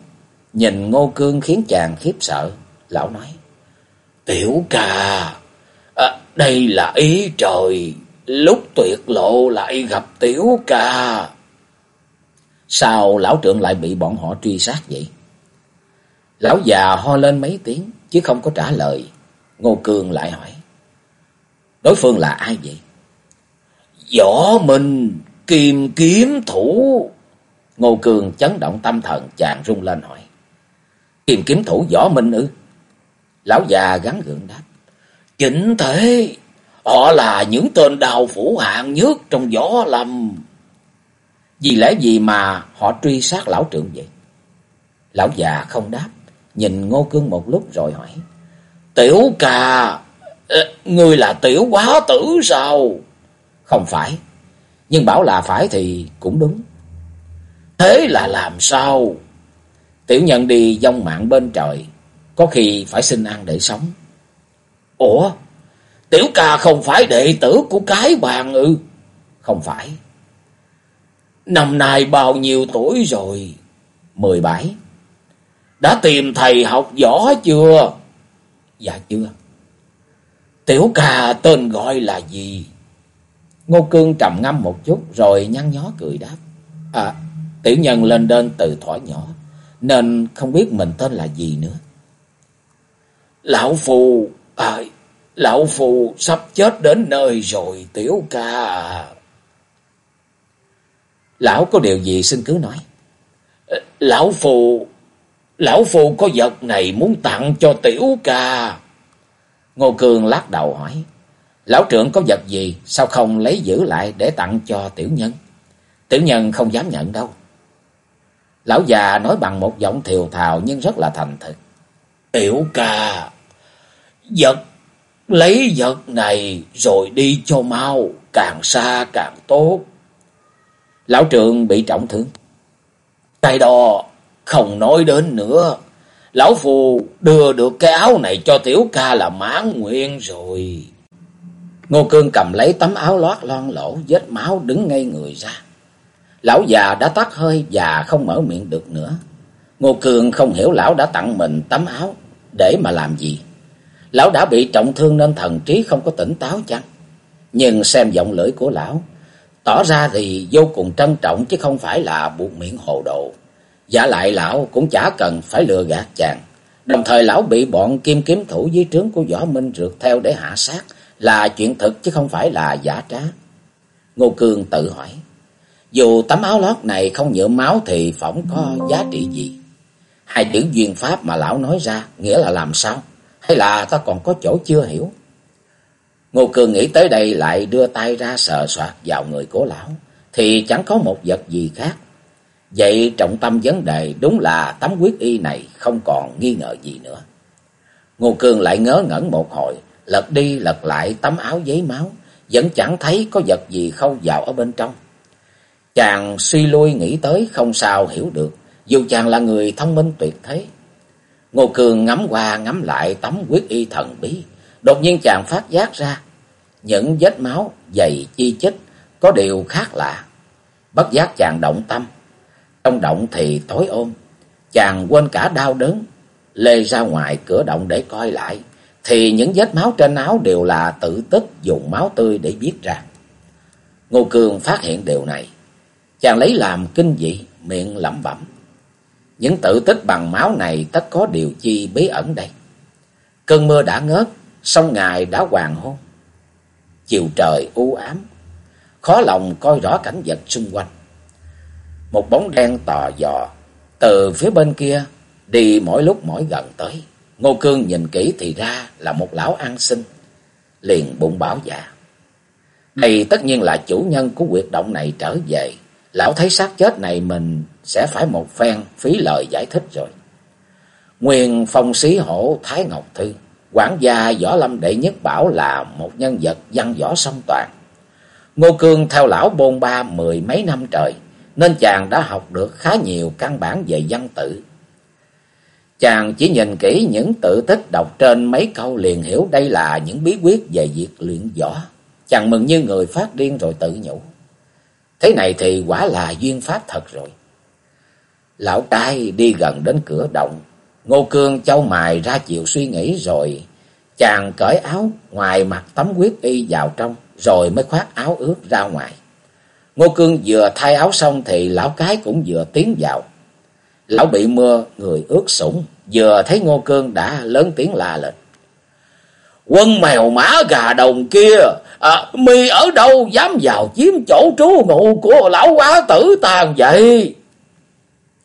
nhìn Ngô Cương khiến chàng khiếp sợ. Lão nói, Tiểu ca, à, đây là ý trời, lúc tuyệt lộ lại gặp tiểu ca. Sao lão trượng lại bị bọn họ truy sát vậy? Lão già ho lên mấy tiếng, chứ không có trả lời. Ngô Cương lại hỏi. Đối phương là ai vậy? Võ Minh, kim kiếm thủ. Ngô Cương chấn động tâm thần, chàng rung lên hỏi. Kim kiếm thủ Võ Minh ư? Lão già gắn gượng đáp. Chính thế, họ là những tên đào phủ hạng nhất trong võ lâm. Vì lẽ gì mà họ truy sát lão trưởng vậy? Lão già không đáp, nhìn Ngô Cương một lúc rồi hỏi. Tiểu ca, ờ, người là tiểu quá tử sao? Không phải. Nhưng bảo là phải thì cũng đúng. Thế là làm sao? Tiểu nhân đi dông mạng bên trời. Có khi phải xin ăn để sống. Ủa? Tiểu ca không phải đệ tử của cái bàn ư? Không phải. Năm nay bao nhiêu tuổi rồi? Mười bảy. Đã tìm thầy học võ chưa? Dạ chưa. Tiểu ca tên gọi là gì? Ngô Cương trầm ngâm một chút rồi nhăn nhó cười đáp. À, tiểu nhân lên đơn từ thỏa nhỏ, nên không biết mình tên là gì nữa. Lão Phù, à, Lão Phù sắp chết đến nơi rồi, tiểu ca à. Lão có điều gì xin cứ nói. Lão Phù, Lão Phù có vật này muốn tặng cho tiểu ca. Ngô Cương lắc đầu hỏi. Lão trưởng có vật gì sao không lấy giữ lại để tặng cho tiểu nhân? Tiểu nhân không dám nhận đâu. Lão già nói bằng một giọng thiều thào nhưng rất là thành thực. Tiểu ca, giật lấy giật này rồi đi cho mau, càng xa càng tốt. Lão trưởng bị trọng thương. Cái đó không nói đến nữa. Lão Phù đưa được cái áo này cho tiểu ca là mãn nguyện rồi. Ngô Cương cầm lấy tấm áo lót lon lỗ, vết máu đứng ngay người ra. Lão già đã tắt hơi và không mở miệng được nữa. Ngô Cương không hiểu lão đã tặng mình tấm áo để mà làm gì. Lão đã bị trọng thương nên thần trí không có tỉnh táo chăng? Nhưng xem giọng lưỡi của lão, tỏ ra thì vô cùng trân trọng chứ không phải là buộc miệng hồ đồ. Giả lại lão cũng chả cần phải lừa gạt chàng. Đồng thời lão bị bọn kim kiếm thủ dưới trướng của Võ Minh rượt theo để hạ sát là chuyện thực chứ không phải là giả trá. Ngô Cương tự hỏi, dù tấm áo lót này không nhựa máu thì phỏng có giá trị gì? Hai chữ duyên pháp mà lão nói ra nghĩa là làm sao? Hay là ta còn có chỗ chưa hiểu? Ngô Cường nghĩ tới đây lại đưa tay ra sờ soạt vào người của lão, thì chẳng có một vật gì khác. Vậy trọng tâm vấn đề đúng là tấm quyết y này không còn nghi ngờ gì nữa. Ngô Cường lại ngớ ngẩn một hồi, lật đi lật lại tấm áo giấy máu, vẫn chẳng thấy có vật gì khâu vào ở bên trong. Chàng suy lui nghĩ tới không sao hiểu được, dù chàng là người thông minh tuyệt thế. Ngô Cường ngắm qua ngắm lại tấm quyết y thần bí, đột nhiên chàng phát giác ra, những vết máu dày chi chích có điều khác lạ. Bất giác chàng động tâm, trong động thì tối ôm, chàng quên cả đau đớn, lê ra ngoài cửa động để coi lại thì những vết máu trên áo đều là tự tức dùng máu tươi để viết ra. Ngô cường phát hiện điều này, chàng lấy làm kinh dị, miệng lẩm bẩm. Những tự tích bằng máu này tất có điều chi bí ẩn đây. Cơn mưa đã ngớt, sông ngài đã hoàng hôn. Chiều trời u ám, khó lòng coi rõ cảnh vật xung quanh. Một bóng đen tò dò từ phía bên kia đi mỗi lúc mỗi gần tới. Ngô Cương nhìn kỹ thì ra là một lão ăn sinh. Liền bụng bảo dạ. Đây tất nhiên là chủ nhân của quyệt động này trở về. Lão thấy xác chết này mình sẽ phải một phen phí lời giải thích rồi. Nguyên phong xí hổ Thái Ngọc Thư. Quản gia Võ Lâm Đệ Nhất Bảo là một nhân vật văn võ song toàn. Ngô Cương theo lão bôn ba mười mấy năm trời, nên chàng đã học được khá nhiều căn bản về văn tự. Chàng chỉ nhìn kỹ những tự tích đọc trên mấy câu liền hiểu đây là những bí quyết về việc luyện võ. Chàng mừng như người phát điên rồi tự nhủ. Thế này thì quả là duyên pháp thật rồi. Lão trai đi gần đến cửa động. Ngô Cương châu mài ra chịu suy nghĩ rồi. Chàng cởi áo ngoài mặt tấm quyết y vào trong. Rồi mới khoác áo ướt ra ngoài. Ngô Cương vừa thay áo xong thì lão cái cũng vừa tiến vào. Lão bị mưa, người ướt sũng, vừa thấy Ngô Cương đã lớn tiếng la lên. Quân mèo mã gà đồng kia, à, mi ở đâu dám vào chiếm chỗ trú ngụ của lão quá tử tàn vậy?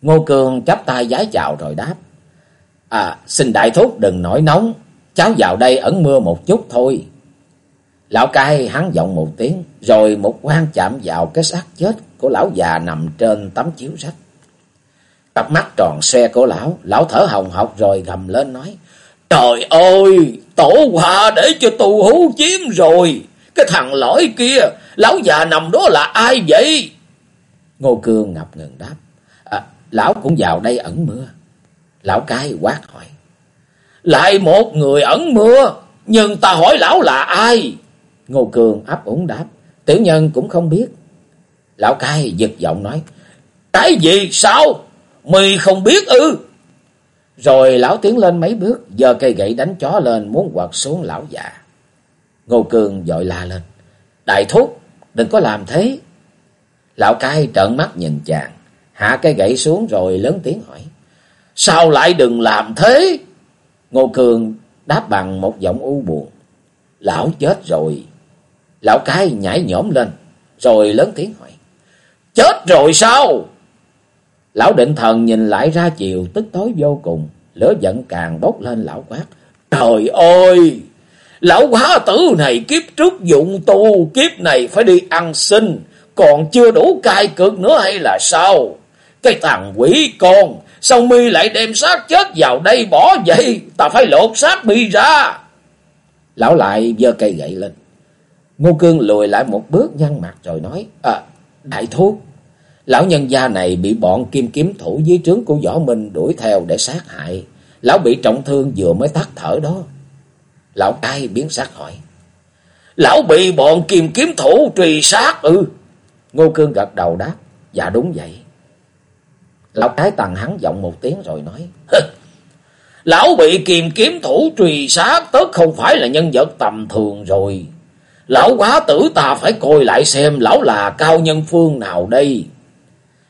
Ngô Cương chắp tay giái chào rồi đáp. À, xin đại thúc đừng nổi nóng, cháu vào đây ẩn mưa một chút thôi. Lão cai hắn giọng một tiếng, rồi một quan chạm vào cái xác chết của lão già nằm trên tấm chiếu rách. Cặp mắt tròn xe của lão, lão thở hồng hộc rồi gầm lên nói. Trời ơi, tổ hòa để cho tù hú chiếm rồi. Cái thằng lõi kia, Lão già nằm đó là ai vậy? Ngô Cương ngập ngừng đáp. Lão cũng vào đây ẩn mưa. Lão cái quát hỏi. Lại một người ẩn mưa. Nhưng ta hỏi lão là ai? Ngô Cường áp úng đáp. Tiểu nhân cũng không biết. Lão cai giật giọng nói. Cái gì sao? Mì không biết ư? Rồi lão tiến lên mấy bước, giơ cây gậy đánh chó lên muốn quật xuống lão già. Ngô Cường dội la lên. Đại thúc, đừng có làm thế. Lão cai trợn mắt nhìn chàng, hạ cây gậy xuống rồi lớn tiếng hỏi. Sao lại đừng làm thế? Ngô Cường đáp bằng một giọng u buồn. Lão chết rồi. Lão cái nhảy nhổm lên, rồi lớn tiếng hỏi. Chết rồi sao? Lão định thần nhìn lại ra chiều tức tối vô cùng, lửa giận càng bốc lên lão quát. Trời ơi! Lão quá tử này kiếp trước dụng tu, kiếp này phải đi ăn xin, còn chưa đủ cai cực nữa hay là sao? Cái thằng quỷ con, sao mi lại đem xác chết vào đây bỏ vậy? Ta phải lột xác mi ra. Lão lại giơ cây gậy lên. Ngô Cương lùi lại một bước nhăn mặt rồi nói, À, đại thuốc, lão nhân gia này bị bọn kim kiếm thủ dưới trướng của Võ Minh đuổi theo để sát hại. Lão bị trọng thương vừa mới tắt thở đó. Lão cai biến sát hỏi. Lão bị bọn kim kiếm thủ truy sát ư? Ngô Cương gật đầu đáp. Dạ đúng vậy. Lão cái tàn hắn giọng một tiếng rồi nói. Lão bị kiềm kiếm thủ truy sát tất không phải là nhân vật tầm thường rồi. Lão quá tử ta phải coi lại xem lão là cao nhân phương nào đây.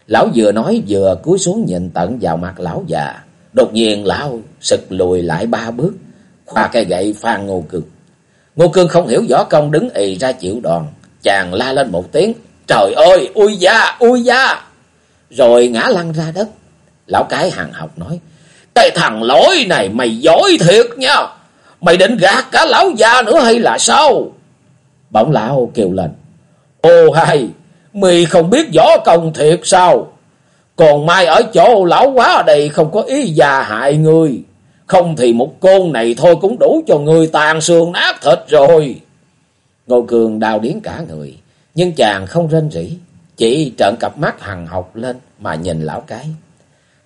Lão vừa nói vừa cúi xuống nhìn tận vào mặt lão già. Đột nhiên lão sực lùi lại ba bước, khoa cây gậy phan Ngô Cương. Ngô Cương không hiểu võ công đứng ì ra chịu đòn, chàng la lên một tiếng, trời ơi, ui da, ui da. Rồi ngã lăn ra đất. Lão cái hàng học nói, cái thằng lỗi này mày giỏi thiệt nha, mày định gạt cả lão già nữa hay là sao? Bỗng lão kêu lên, ô hay, mày không biết võ công thiệt sao? Còn mai ở chỗ lão quá ở đây không có ý già hại người. Không thì một côn này thôi cũng đủ cho người tàn xương nát thịt rồi. Ngô Cường đào điến cả người. Nhưng chàng không rên rỉ. Chỉ trợn cặp mắt hằng học lên mà nhìn lão cái.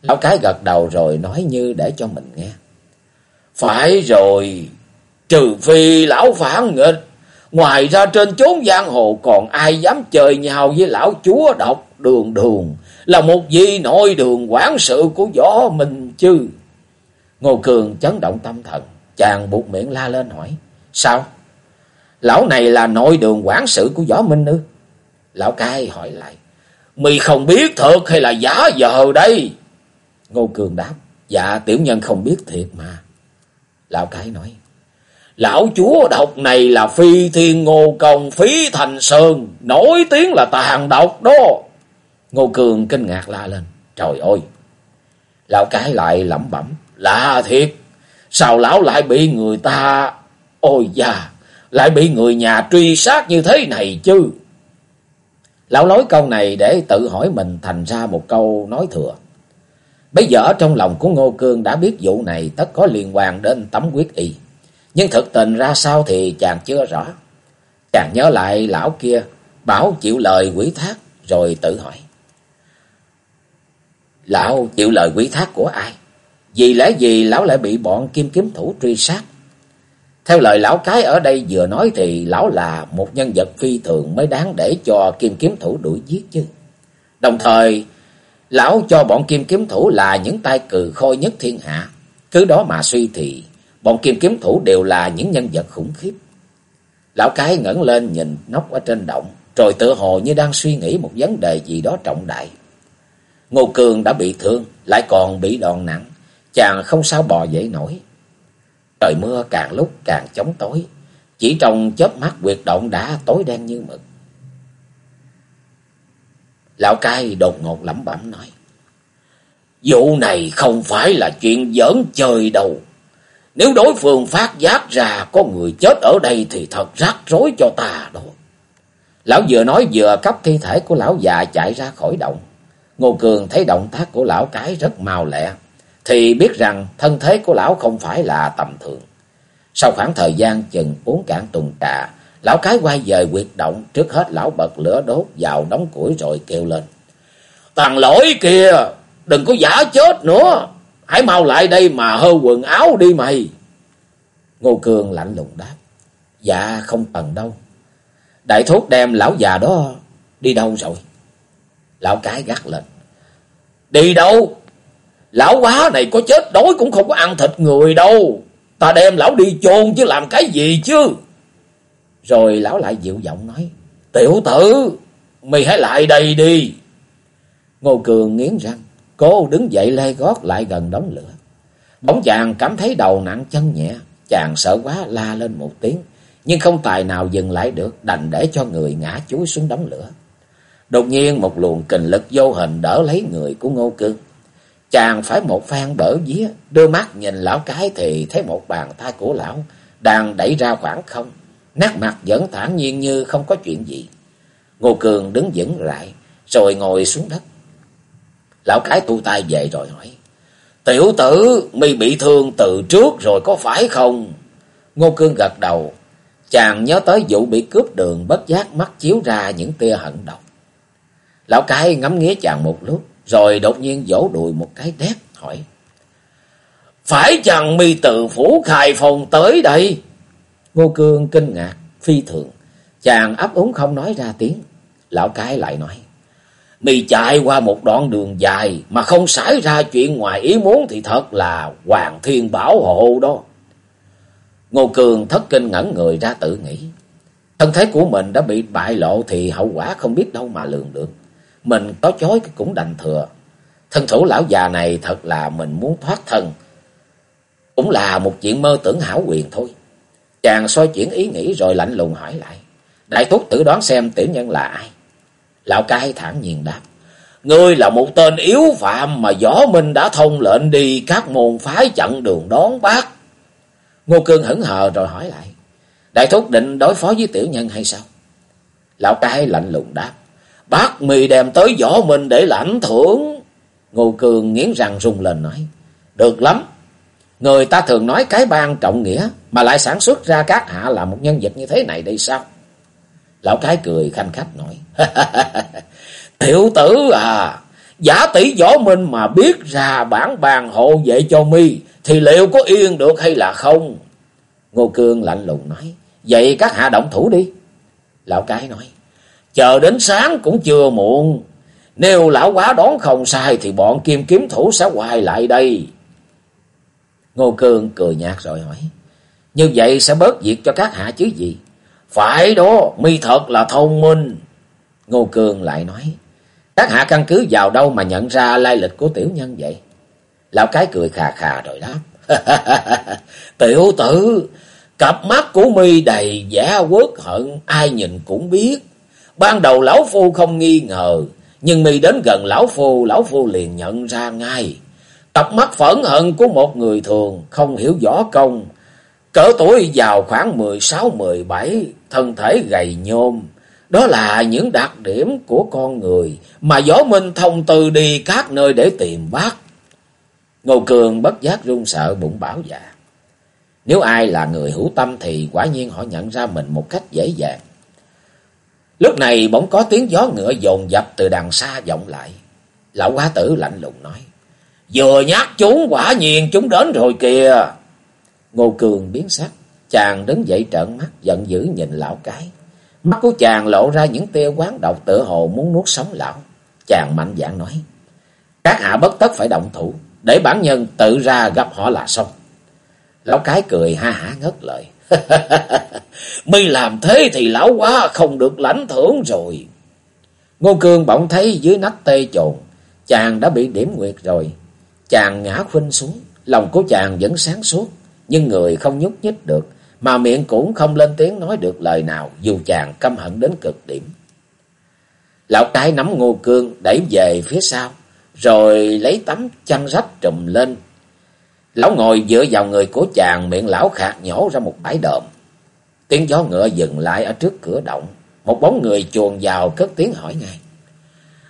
Lão cái gật đầu rồi nói như để cho mình nghe. Phải rồi. Trừ phi lão phản nghịch. Ngoài ra trên chốn giang hồ còn ai dám chơi nhau với lão chúa độc đường đường là một vị nội đường quản sự của võ mình chứ. Ngô Cường chấn động tâm thần, chàng buộc miệng la lên hỏi, sao? Lão này là nội đường quản sự của võ minh ư? Lão cai hỏi lại, mì không biết thật hay là giả giờ đây? Ngô Cường đáp, dạ tiểu nhân không biết thiệt mà. Lão cái nói, Lão chúa độc này là phi thiên ngô công phí thành sơn, nổi tiếng là tàn độc đó. Ngô Cường kinh ngạc la lên. Trời ơi! Lão cái lại lẩm bẩm. Lạ thiệt! Sao lão lại bị người ta... Ôi da! Lại bị người nhà truy sát như thế này chứ? Lão nói câu này để tự hỏi mình thành ra một câu nói thừa. Bây giờ trong lòng của Ngô Cương đã biết vụ này tất có liên quan đến tấm quyết y. Nhưng thực tình ra sao thì chàng chưa rõ. Chàng nhớ lại lão kia, bảo chịu lời quỷ thác rồi tự hỏi. Lão chịu lời quỷ thác của ai? Vì lẽ gì lão lại bị bọn kim kiếm thủ truy sát? Theo lời lão cái ở đây vừa nói thì lão là một nhân vật phi thường mới đáng để cho kim kiếm thủ đuổi giết chứ. Đồng thời, lão cho bọn kim kiếm thủ là những tay cừ khôi nhất thiên hạ. Cứ đó mà suy thì, bọn kim kiếm thủ đều là những nhân vật khủng khiếp. Lão cái ngẩng lên nhìn nóc ở trên động, rồi tự hồ như đang suy nghĩ một vấn đề gì đó trọng đại. Ngô Cường đã bị thương, lại còn bị đòn nặng, chàng không sao bò dậy nổi. Trời mưa càng lúc càng chóng tối, chỉ trong chớp mắt quyệt động đã tối đen như mực. Lão cai đột ngột lẩm bẩm nói, Vụ này không phải là chuyện giỡn chơi đâu. Nếu đối phương phát giác ra có người chết ở đây thì thật rắc rối cho ta đó. Lão vừa nói vừa cấp thi thể của lão già chạy ra khỏi động. Ngô Cường thấy động tác của lão cái rất mau lẹ, thì biết rằng thân thế của lão không phải là tầm thường. Sau khoảng thời gian chừng uống cạn tuần trà, Lão cái quay về quyệt động, trước hết lão bật lửa đốt vào đống củi rồi kêu lên. Tàn lỗi kìa, đừng có giả chết nữa, hãy mau lại đây mà hơ quần áo đi mày. Ngô Cương lạnh lùng đáp. Dạ không cần đâu. Đại thúc đem lão già đó đi đâu rồi? Lão cái gắt lên. Đi đâu? Lão quá này có chết đói cũng không có ăn thịt người đâu. Ta đem lão đi chôn chứ làm cái gì chứ? Rồi lão lại dịu giọng nói. Tiểu tử, mày hãy lại đây đi. Ngô Cường nghiến răng. Cô đứng dậy lê gót lại gần đống lửa. Bóng chàng cảm thấy đầu nặng chân nhẹ. Chàng sợ quá la lên một tiếng. Nhưng không tài nào dừng lại được. Đành để cho người ngã chuối xuống đống lửa. Đột nhiên một luồng kình lực vô hình đỡ lấy người của Ngô Cương. Chàng phải một phan bở vía, đưa mắt nhìn lão cái thì thấy một bàn tay của lão đang đẩy ra khoảng không. Nét mặt vẫn thản nhiên như không có chuyện gì. Ngô Cường đứng vững lại, rồi ngồi xuống đất. Lão cái tu tay về rồi hỏi. Tiểu tử, mi bị thương từ trước rồi có phải không? Ngô Cương gật đầu. Chàng nhớ tới vụ bị cướp đường bất giác mắt chiếu ra những tia hận độc. Lão cái ngắm nghía chàng một lúc, rồi đột nhiên vỗ đùi một cái đét hỏi. Phải chăng mi từ phủ khai phong tới đây? Ngô Cương kinh ngạc, phi thường. Chàng ấp úng không nói ra tiếng. Lão cái lại nói. Mi chạy qua một đoạn đường dài mà không xảy ra chuyện ngoài ý muốn thì thật là hoàng thiên bảo hộ đó. Ngô Cường thất kinh ngẩn người ra tự nghĩ. Thân thế của mình đã bị bại lộ thì hậu quả không biết đâu mà lường được. Mình có chối cũng đành thừa. Thân thủ lão già này thật là mình muốn thoát thân. Cũng là một chuyện mơ tưởng hảo quyền thôi. Chàng soi chuyển ý nghĩ rồi lạnh lùng hỏi lại. Đại thúc tự đoán xem tiểu nhân là ai. Lão cai thản nhiên đáp. Ngươi là một tên yếu phạm mà võ minh đã thông lệnh đi các môn phái chặn đường đón bác. Ngô Cương hững hờ rồi hỏi lại. Đại thúc định đối phó với tiểu nhân hay sao? Lão cai lạnh lùng đáp. Bác mì đem tới võ minh để lãnh thưởng. Ngô Cường nghiến răng rung lên nói. Được lắm. Người ta thường nói cái ban trọng nghĩa. Mà lại sản xuất ra các hạ là một nhân vật như thế này đây sao? Lão cái cười khanh khách nói. <laughs> Tiểu tử à. Giả tỷ võ minh mà biết ra bản bàn hộ vệ cho mi. Thì liệu có yên được hay là không? Ngô Cương lạnh lùng nói. Vậy các hạ động thủ đi. Lão cái nói. Chờ đến sáng cũng chưa muộn. Nếu lão quá đón không sai thì bọn kim kiếm thủ sẽ quay lại đây. Ngô Cương cười nhạt rồi hỏi. Như vậy sẽ bớt việc cho các hạ chứ gì? Phải đó, mi thật là thông minh. Ngô Cương lại nói. Các hạ căn cứ vào đâu mà nhận ra lai lịch của tiểu nhân vậy? Lão cái cười khà khà rồi đáp. <laughs> tiểu tử, cặp mắt của mi đầy giả quất hận, ai nhìn cũng biết. Ban đầu lão phu không nghi ngờ, nhưng mi đến gần lão phu, lão phu liền nhận ra ngay. Cặp mắt phẫn hận của một người thường, không hiểu võ công. Cỡ tuổi vào khoảng 16-17, thân thể gầy nhôm. Đó là những đặc điểm của con người mà võ minh thông tư đi các nơi để tìm bắt. Ngô Cường bất giác run sợ bụng bảo dạ. Nếu ai là người hữu tâm thì quả nhiên họ nhận ra mình một cách dễ dàng. Lúc này bỗng có tiếng gió ngựa dồn dập từ đằng xa vọng lại. Lão quá tử lạnh lùng nói. Vừa nhắc chúng quả nhiên chúng đến rồi kìa. Ngô Cường biến sắc. Chàng đứng dậy trợn mắt, giận dữ nhìn lão cái. Mắt của chàng lộ ra những tia quán độc tựa hồ muốn nuốt sống lão. Chàng mạnh dạn nói. Các hạ bất tất phải động thủ. Để bản nhân tự ra gặp họ là xong. Lão cái cười ha hả ngất lời. <laughs> Mi làm thế thì lão quá không được lãnh thưởng rồi. Ngô Cương bỗng thấy dưới nách tê trồn, chàng đã bị điểm nguyệt rồi. Chàng ngã khuynh xuống, lòng của chàng vẫn sáng suốt, nhưng người không nhúc nhích được, mà miệng cũng không lên tiếng nói được lời nào, dù chàng căm hận đến cực điểm. Lão cái nắm Ngô Cương đẩy về phía sau, rồi lấy tấm chăn rách trùm lên. Lão ngồi dựa vào người của chàng, miệng lão khạc nhổ ra một bãi đờm. Tiếng gió ngựa dừng lại ở trước cửa động. Một bóng người chuồn vào cất tiếng hỏi ngay.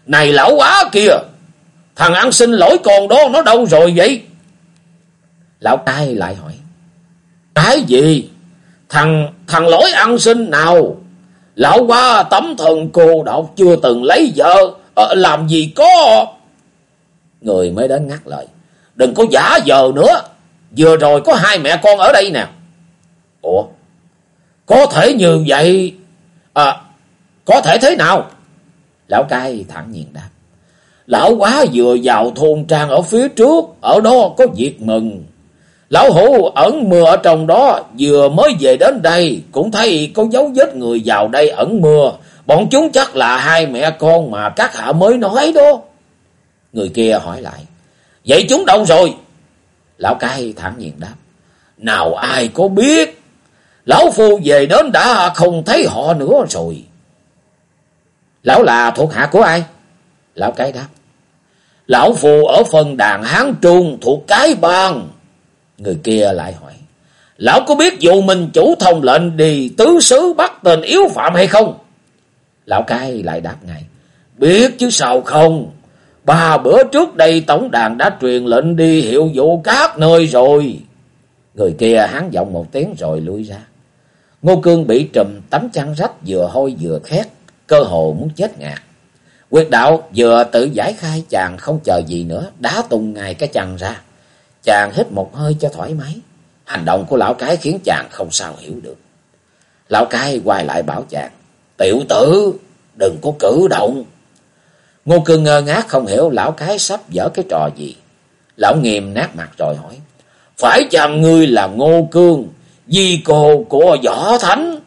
Này lão quá kìa! Thằng ăn xin lỗi con đó nó đâu rồi vậy? Lão cai lại hỏi. Cái gì? Thằng, thằng lỗi ăn sinh nào? Lão quá tấm thần cô độc chưa từng lấy vợ, ờ, làm gì có... Người mới đến ngắt lời. Đừng có giả giờ nữa, vừa rồi có hai mẹ con ở đây nè. Ủa, có thể như vậy... À, có thể thế nào? Lão cai thẳng nhiên đáp. Lão quá vừa vào thôn trang ở phía trước, ở đó có việc mừng. Lão hủ ẩn mưa ở trong đó, vừa mới về đến đây, cũng thấy có dấu vết người vào đây ẩn mưa. Bọn chúng chắc là hai mẹ con mà các hạ mới nói đó. Người kia hỏi lại, vậy chúng đâu rồi? Lão cai thẳng nhiên đáp, nào ai có biết, lão phu về đến đã không thấy họ nữa rồi. Lão là thuộc hạ của ai? Lão cái đáp, lão phu ở phần đàn Hán Trung thuộc cái bang. Người kia lại hỏi. Lão có biết dù mình chủ thông lệnh đi tứ xứ bắt tên yếu phạm hay không? Lão cai lại đáp ngay. Biết chứ sao không? Ba bữa trước đây tổng đàn đã truyền lệnh đi hiệu vụ các nơi rồi. Người kia hán giọng một tiếng rồi lui ra. Ngô Cương bị trùm tấm chăn rách vừa hôi vừa khét, cơ hồ muốn chết ngạt. Quyệt đạo vừa tự giải khai chàng không chờ gì nữa, đá tung ngay cái chăn ra. Chàng hít một hơi cho thoải mái. Hành động của lão cái khiến chàng không sao hiểu được. Lão cái quay lại bảo chàng. Tiểu tử, đừng có cử động. Ngô cương ngơ ngác không hiểu lão cái sắp dở cái trò gì. Lão nghiêm nát mặt rồi hỏi. Phải chăng ngươi là Ngô Cương, di cô của Võ Thánh?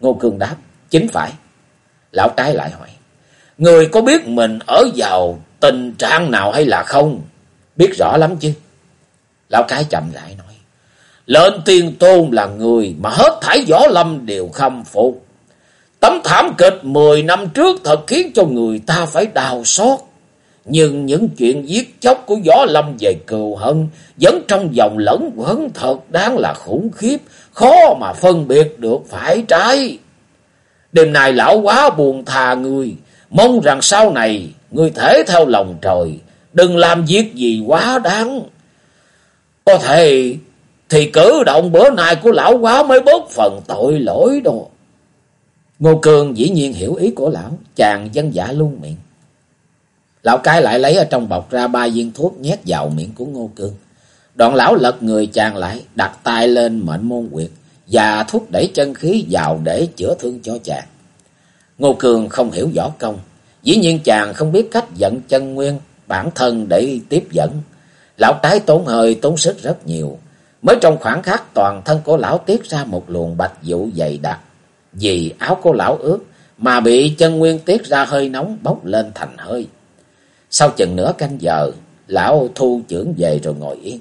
Ngô Cương đáp. Chính phải. Lão cái lại hỏi. Người có biết mình ở vào tình trạng nào hay là không? Biết rõ lắm chứ. Lão cái chậm lại nói. Lên tiên tôn là người mà hết thải võ lâm đều khâm phục. Tấm thảm kịch 10 năm trước thật khiến cho người ta phải đau xót. Nhưng những chuyện giết chóc của võ lâm về cừu hận vẫn trong vòng lẫn quẩn thật đáng là khủng khiếp, khó mà phân biệt được phải trái. Đêm nay lão quá buồn thà người, mong rằng sau này người thể theo lòng trời, đừng làm việc gì quá đáng. Có thể thì cử động bữa nay của lão quá mới bớt phần tội lỗi đồ. Ngô Cường dĩ nhiên hiểu ý của lão, chàng dân giả luôn miệng. Lão cái lại lấy ở trong bọc ra ba viên thuốc nhét vào miệng của Ngô Cường. Đoạn lão lật người chàng lại, đặt tay lên mệnh môn quyệt và thúc đẩy chân khí vào để chữa thương cho chàng. Ngô Cường không hiểu võ công, dĩ nhiên chàng không biết cách dẫn chân nguyên bản thân để tiếp dẫn. Lão tái tốn hơi tốn sức rất nhiều. Mới trong khoảng khắc toàn thân của lão tiết ra một luồng bạch vụ dày đặc. Vì áo của lão ướt mà bị chân nguyên tiết ra hơi nóng bốc lên thành hơi. Sau chừng nửa canh giờ, lão thu trưởng về rồi ngồi yên.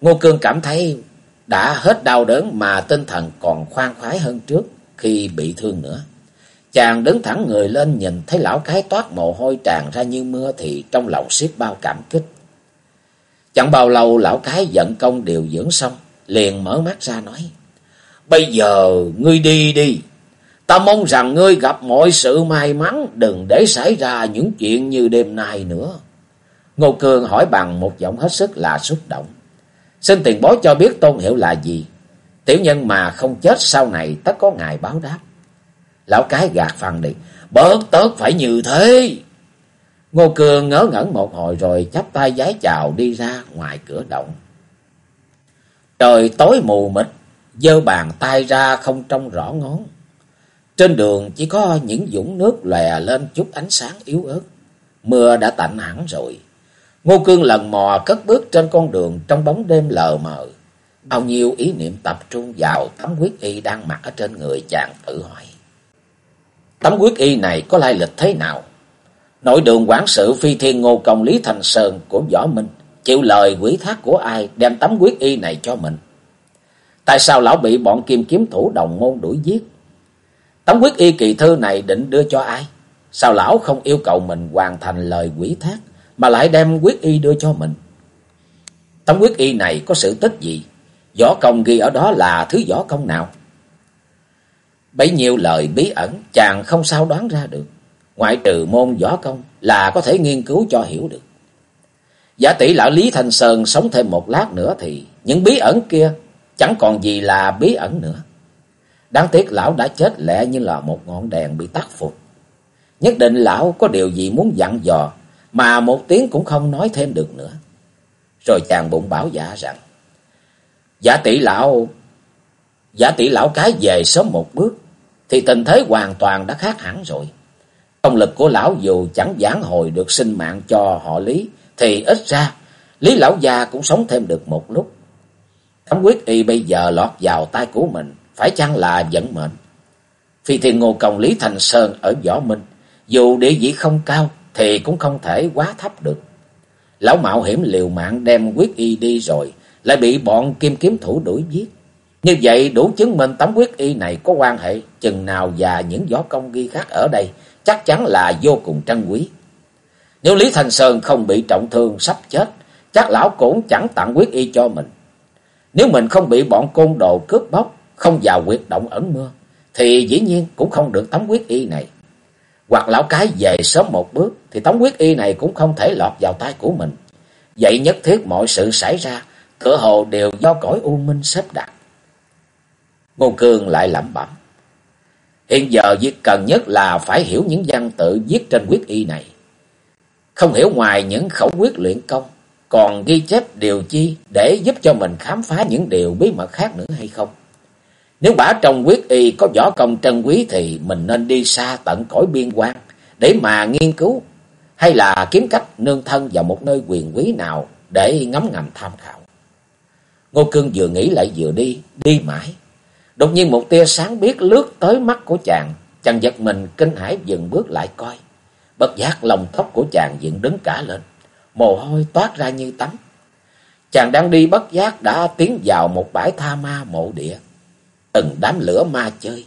Ngô Cương cảm thấy đã hết đau đớn mà tinh thần còn khoan khoái hơn trước khi bị thương nữa. Chàng đứng thẳng người lên nhìn thấy lão cái toát mồ hôi tràn ra như mưa thì trong lòng xiết bao cảm kích. Chẳng bao lâu lão cái giận công điều dưỡng xong, liền mở mắt ra nói. Bây giờ ngươi đi đi, ta mong rằng ngươi gặp mọi sự may mắn, đừng để xảy ra những chuyện như đêm nay nữa. Ngô Cương hỏi bằng một giọng hết sức là xúc động. Xin tiền bối cho biết tôn hiệu là gì? Tiểu nhân mà không chết sau này tất có ngài báo đáp. Lão cái gạt phần đi. Bớt tớt phải như thế. Ngô Cường ngớ ngẩn một hồi rồi chắp tay giái chào đi ra ngoài cửa động. Trời tối mù mịt, dơ bàn tay ra không trông rõ ngón. Trên đường chỉ có những dũng nước lè lên chút ánh sáng yếu ớt. Mưa đã tạnh hẳn rồi. Ngô Cương lần mò cất bước trên con đường trong bóng đêm lờ mờ. Bao nhiêu ý niệm tập trung vào tấm quyết y đang mặc ở trên người chàng tự hỏi. Tấm quyết y này có lai lịch thế nào? Nội đường quản sự phi thiên ngô công Lý Thành Sơn của Võ Minh chịu lời quỷ thác của ai đem tấm quyết y này cho mình? Tại sao lão bị bọn kim kiếm thủ đồng môn đuổi giết? Tấm quyết y kỳ thư này định đưa cho ai? Sao lão không yêu cầu mình hoàn thành lời quỷ thác mà lại đem quyết y đưa cho mình? Tấm quyết y này có sự tích gì? Võ công ghi ở đó là thứ võ công nào? Bấy nhiêu lời bí ẩn, chàng không sao đoán ra được. Ngoại trừ môn võ công là có thể nghiên cứu cho hiểu được. Giả tỷ lão Lý Thanh Sơn sống thêm một lát nữa thì những bí ẩn kia chẳng còn gì là bí ẩn nữa. Đáng tiếc lão đã chết lẽ như là một ngọn đèn bị tắt phục. Nhất định lão có điều gì muốn dặn dò, mà một tiếng cũng không nói thêm được nữa. Rồi chàng bụng bảo giả rằng, Giả tỷ lão, giả tỷ lão cái về sớm một bước, thì tình thế hoàn toàn đã khác hẳn rồi. Công lực của lão dù chẳng giảng hồi được sinh mạng cho họ Lý, thì ít ra Lý lão già cũng sống thêm được một lúc. Thẩm quyết y bây giờ lọt vào tay của mình, phải chăng là vận mệnh? Phi thiên ngô công Lý Thành Sơn ở Võ Minh, dù địa vị không cao thì cũng không thể quá thấp được. Lão mạo hiểm liều mạng đem quyết y đi rồi, lại bị bọn kim kiếm thủ đuổi giết. Như vậy đủ chứng minh tấm quyết y này có quan hệ chừng nào và những võ công ghi khác ở đây chắc chắn là vô cùng trân quý. Nếu Lý Thành Sơn không bị trọng thương sắp chết, chắc lão cũng chẳng tặng quyết y cho mình. Nếu mình không bị bọn côn đồ cướp bóc, không vào quyệt động ẩn mưa, thì dĩ nhiên cũng không được tấm quyết y này. Hoặc lão cái về sớm một bước, thì tấm quyết y này cũng không thể lọt vào tay của mình. Vậy nhất thiết mọi sự xảy ra, cửa hồ đều do cõi u minh xếp đặt. Ngô Cương lại lẩm bẩm. Hiện giờ việc cần nhất là phải hiểu những văn tự viết trên quyết y này. Không hiểu ngoài những khẩu quyết luyện công, còn ghi chép điều chi để giúp cho mình khám phá những điều bí mật khác nữa hay không? Nếu bả trong quyết y có võ công trân quý thì mình nên đi xa tận cõi biên quan để mà nghiên cứu, hay là kiếm cách nương thân vào một nơi quyền quý nào để ngắm ngầm tham khảo. Ngô Cương vừa nghĩ lại vừa đi, đi mãi. Đột nhiên một tia sáng biết lướt tới mắt của chàng, chàng giật mình kinh hãi dừng bước lại coi. Bất giác lòng tóc của chàng dựng đứng cả lên, mồ hôi toát ra như tắm. Chàng đang đi bất giác đã tiến vào một bãi tha ma mộ địa. Từng đám lửa ma chơi,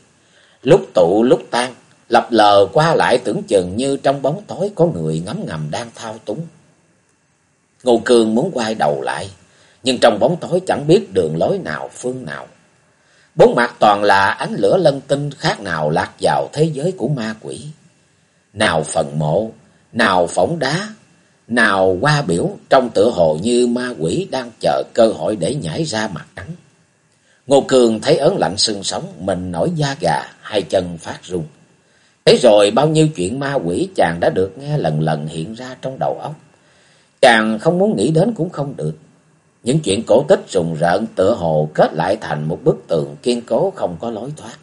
lúc tụ lúc tan, lập lờ qua lại tưởng chừng như trong bóng tối có người ngấm ngầm đang thao túng. Ngô Cương muốn quay đầu lại, nhưng trong bóng tối chẳng biết đường lối nào phương nào. Bốn mặt toàn là ánh lửa lân tinh khác nào lạc vào thế giới của ma quỷ. Nào phần mộ, nào phỏng đá, nào qua biểu trong tựa hồ như ma quỷ đang chờ cơ hội để nhảy ra mặt trắng. Ngô Cường thấy ớn lạnh sưng sống, mình nổi da gà, hai chân phát run. Thế rồi bao nhiêu chuyện ma quỷ chàng đã được nghe lần lần hiện ra trong đầu óc. Chàng không muốn nghĩ đến cũng không được. Những chuyện cổ tích rùng rợn tựa hồ kết lại thành một bức tường kiên cố không có lối thoát.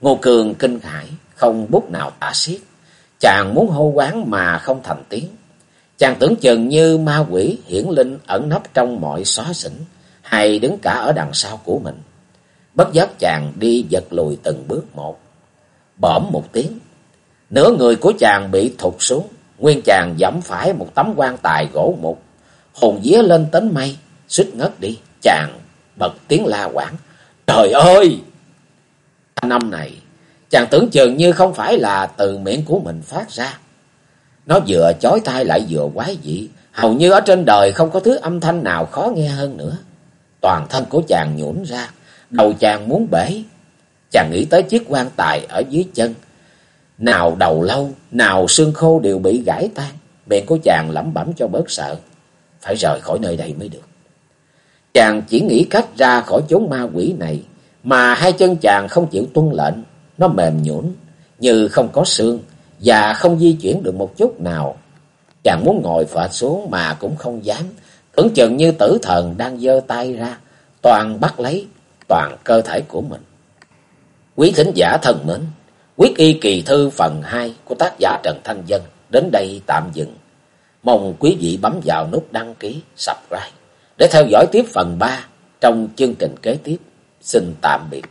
Ngô Cường kinh hãi, không bút nào tả xiết. Chàng muốn hô quán mà không thành tiếng. Chàng tưởng chừng như ma quỷ hiển linh ẩn nấp trong mọi xóa xỉnh, hay đứng cả ở đằng sau của mình. Bất giác chàng đi giật lùi từng bước một. Bõm một tiếng, nửa người của chàng bị thụt xuống, nguyên chàng dẫm phải một tấm quan tài gỗ mục hồn vía lên tến mây, suýt ngất đi, chàng bật tiếng la quảng. Trời ơi! Năm này, chàng tưởng chừng như không phải là từ miệng của mình phát ra. Nó vừa chói tai lại vừa quái dị, hầu như ở trên đời không có thứ âm thanh nào khó nghe hơn nữa. Toàn thân của chàng nhũn ra, đầu chàng muốn bể. Chàng nghĩ tới chiếc quan tài ở dưới chân. Nào đầu lâu, nào xương khô đều bị gãy tan. Miệng của chàng lẩm bẩm cho bớt sợ phải rời khỏi nơi đây mới được. Chàng chỉ nghĩ cách ra khỏi chốn ma quỷ này, mà hai chân chàng không chịu tuân lệnh, nó mềm nhũn như không có xương và không di chuyển được một chút nào. Chàng muốn ngồi phệt xuống mà cũng không dám, tưởng chừng như tử thần đang giơ tay ra, toàn bắt lấy toàn cơ thể của mình. Quý thính giả thân mến, quyết y kỳ thư phần 2 của tác giả Trần Thanh Dân đến đây tạm dừng. Mong quý vị bấm vào nút đăng ký, subscribe để theo dõi tiếp phần 3 trong chương trình kế tiếp. Xin tạm biệt.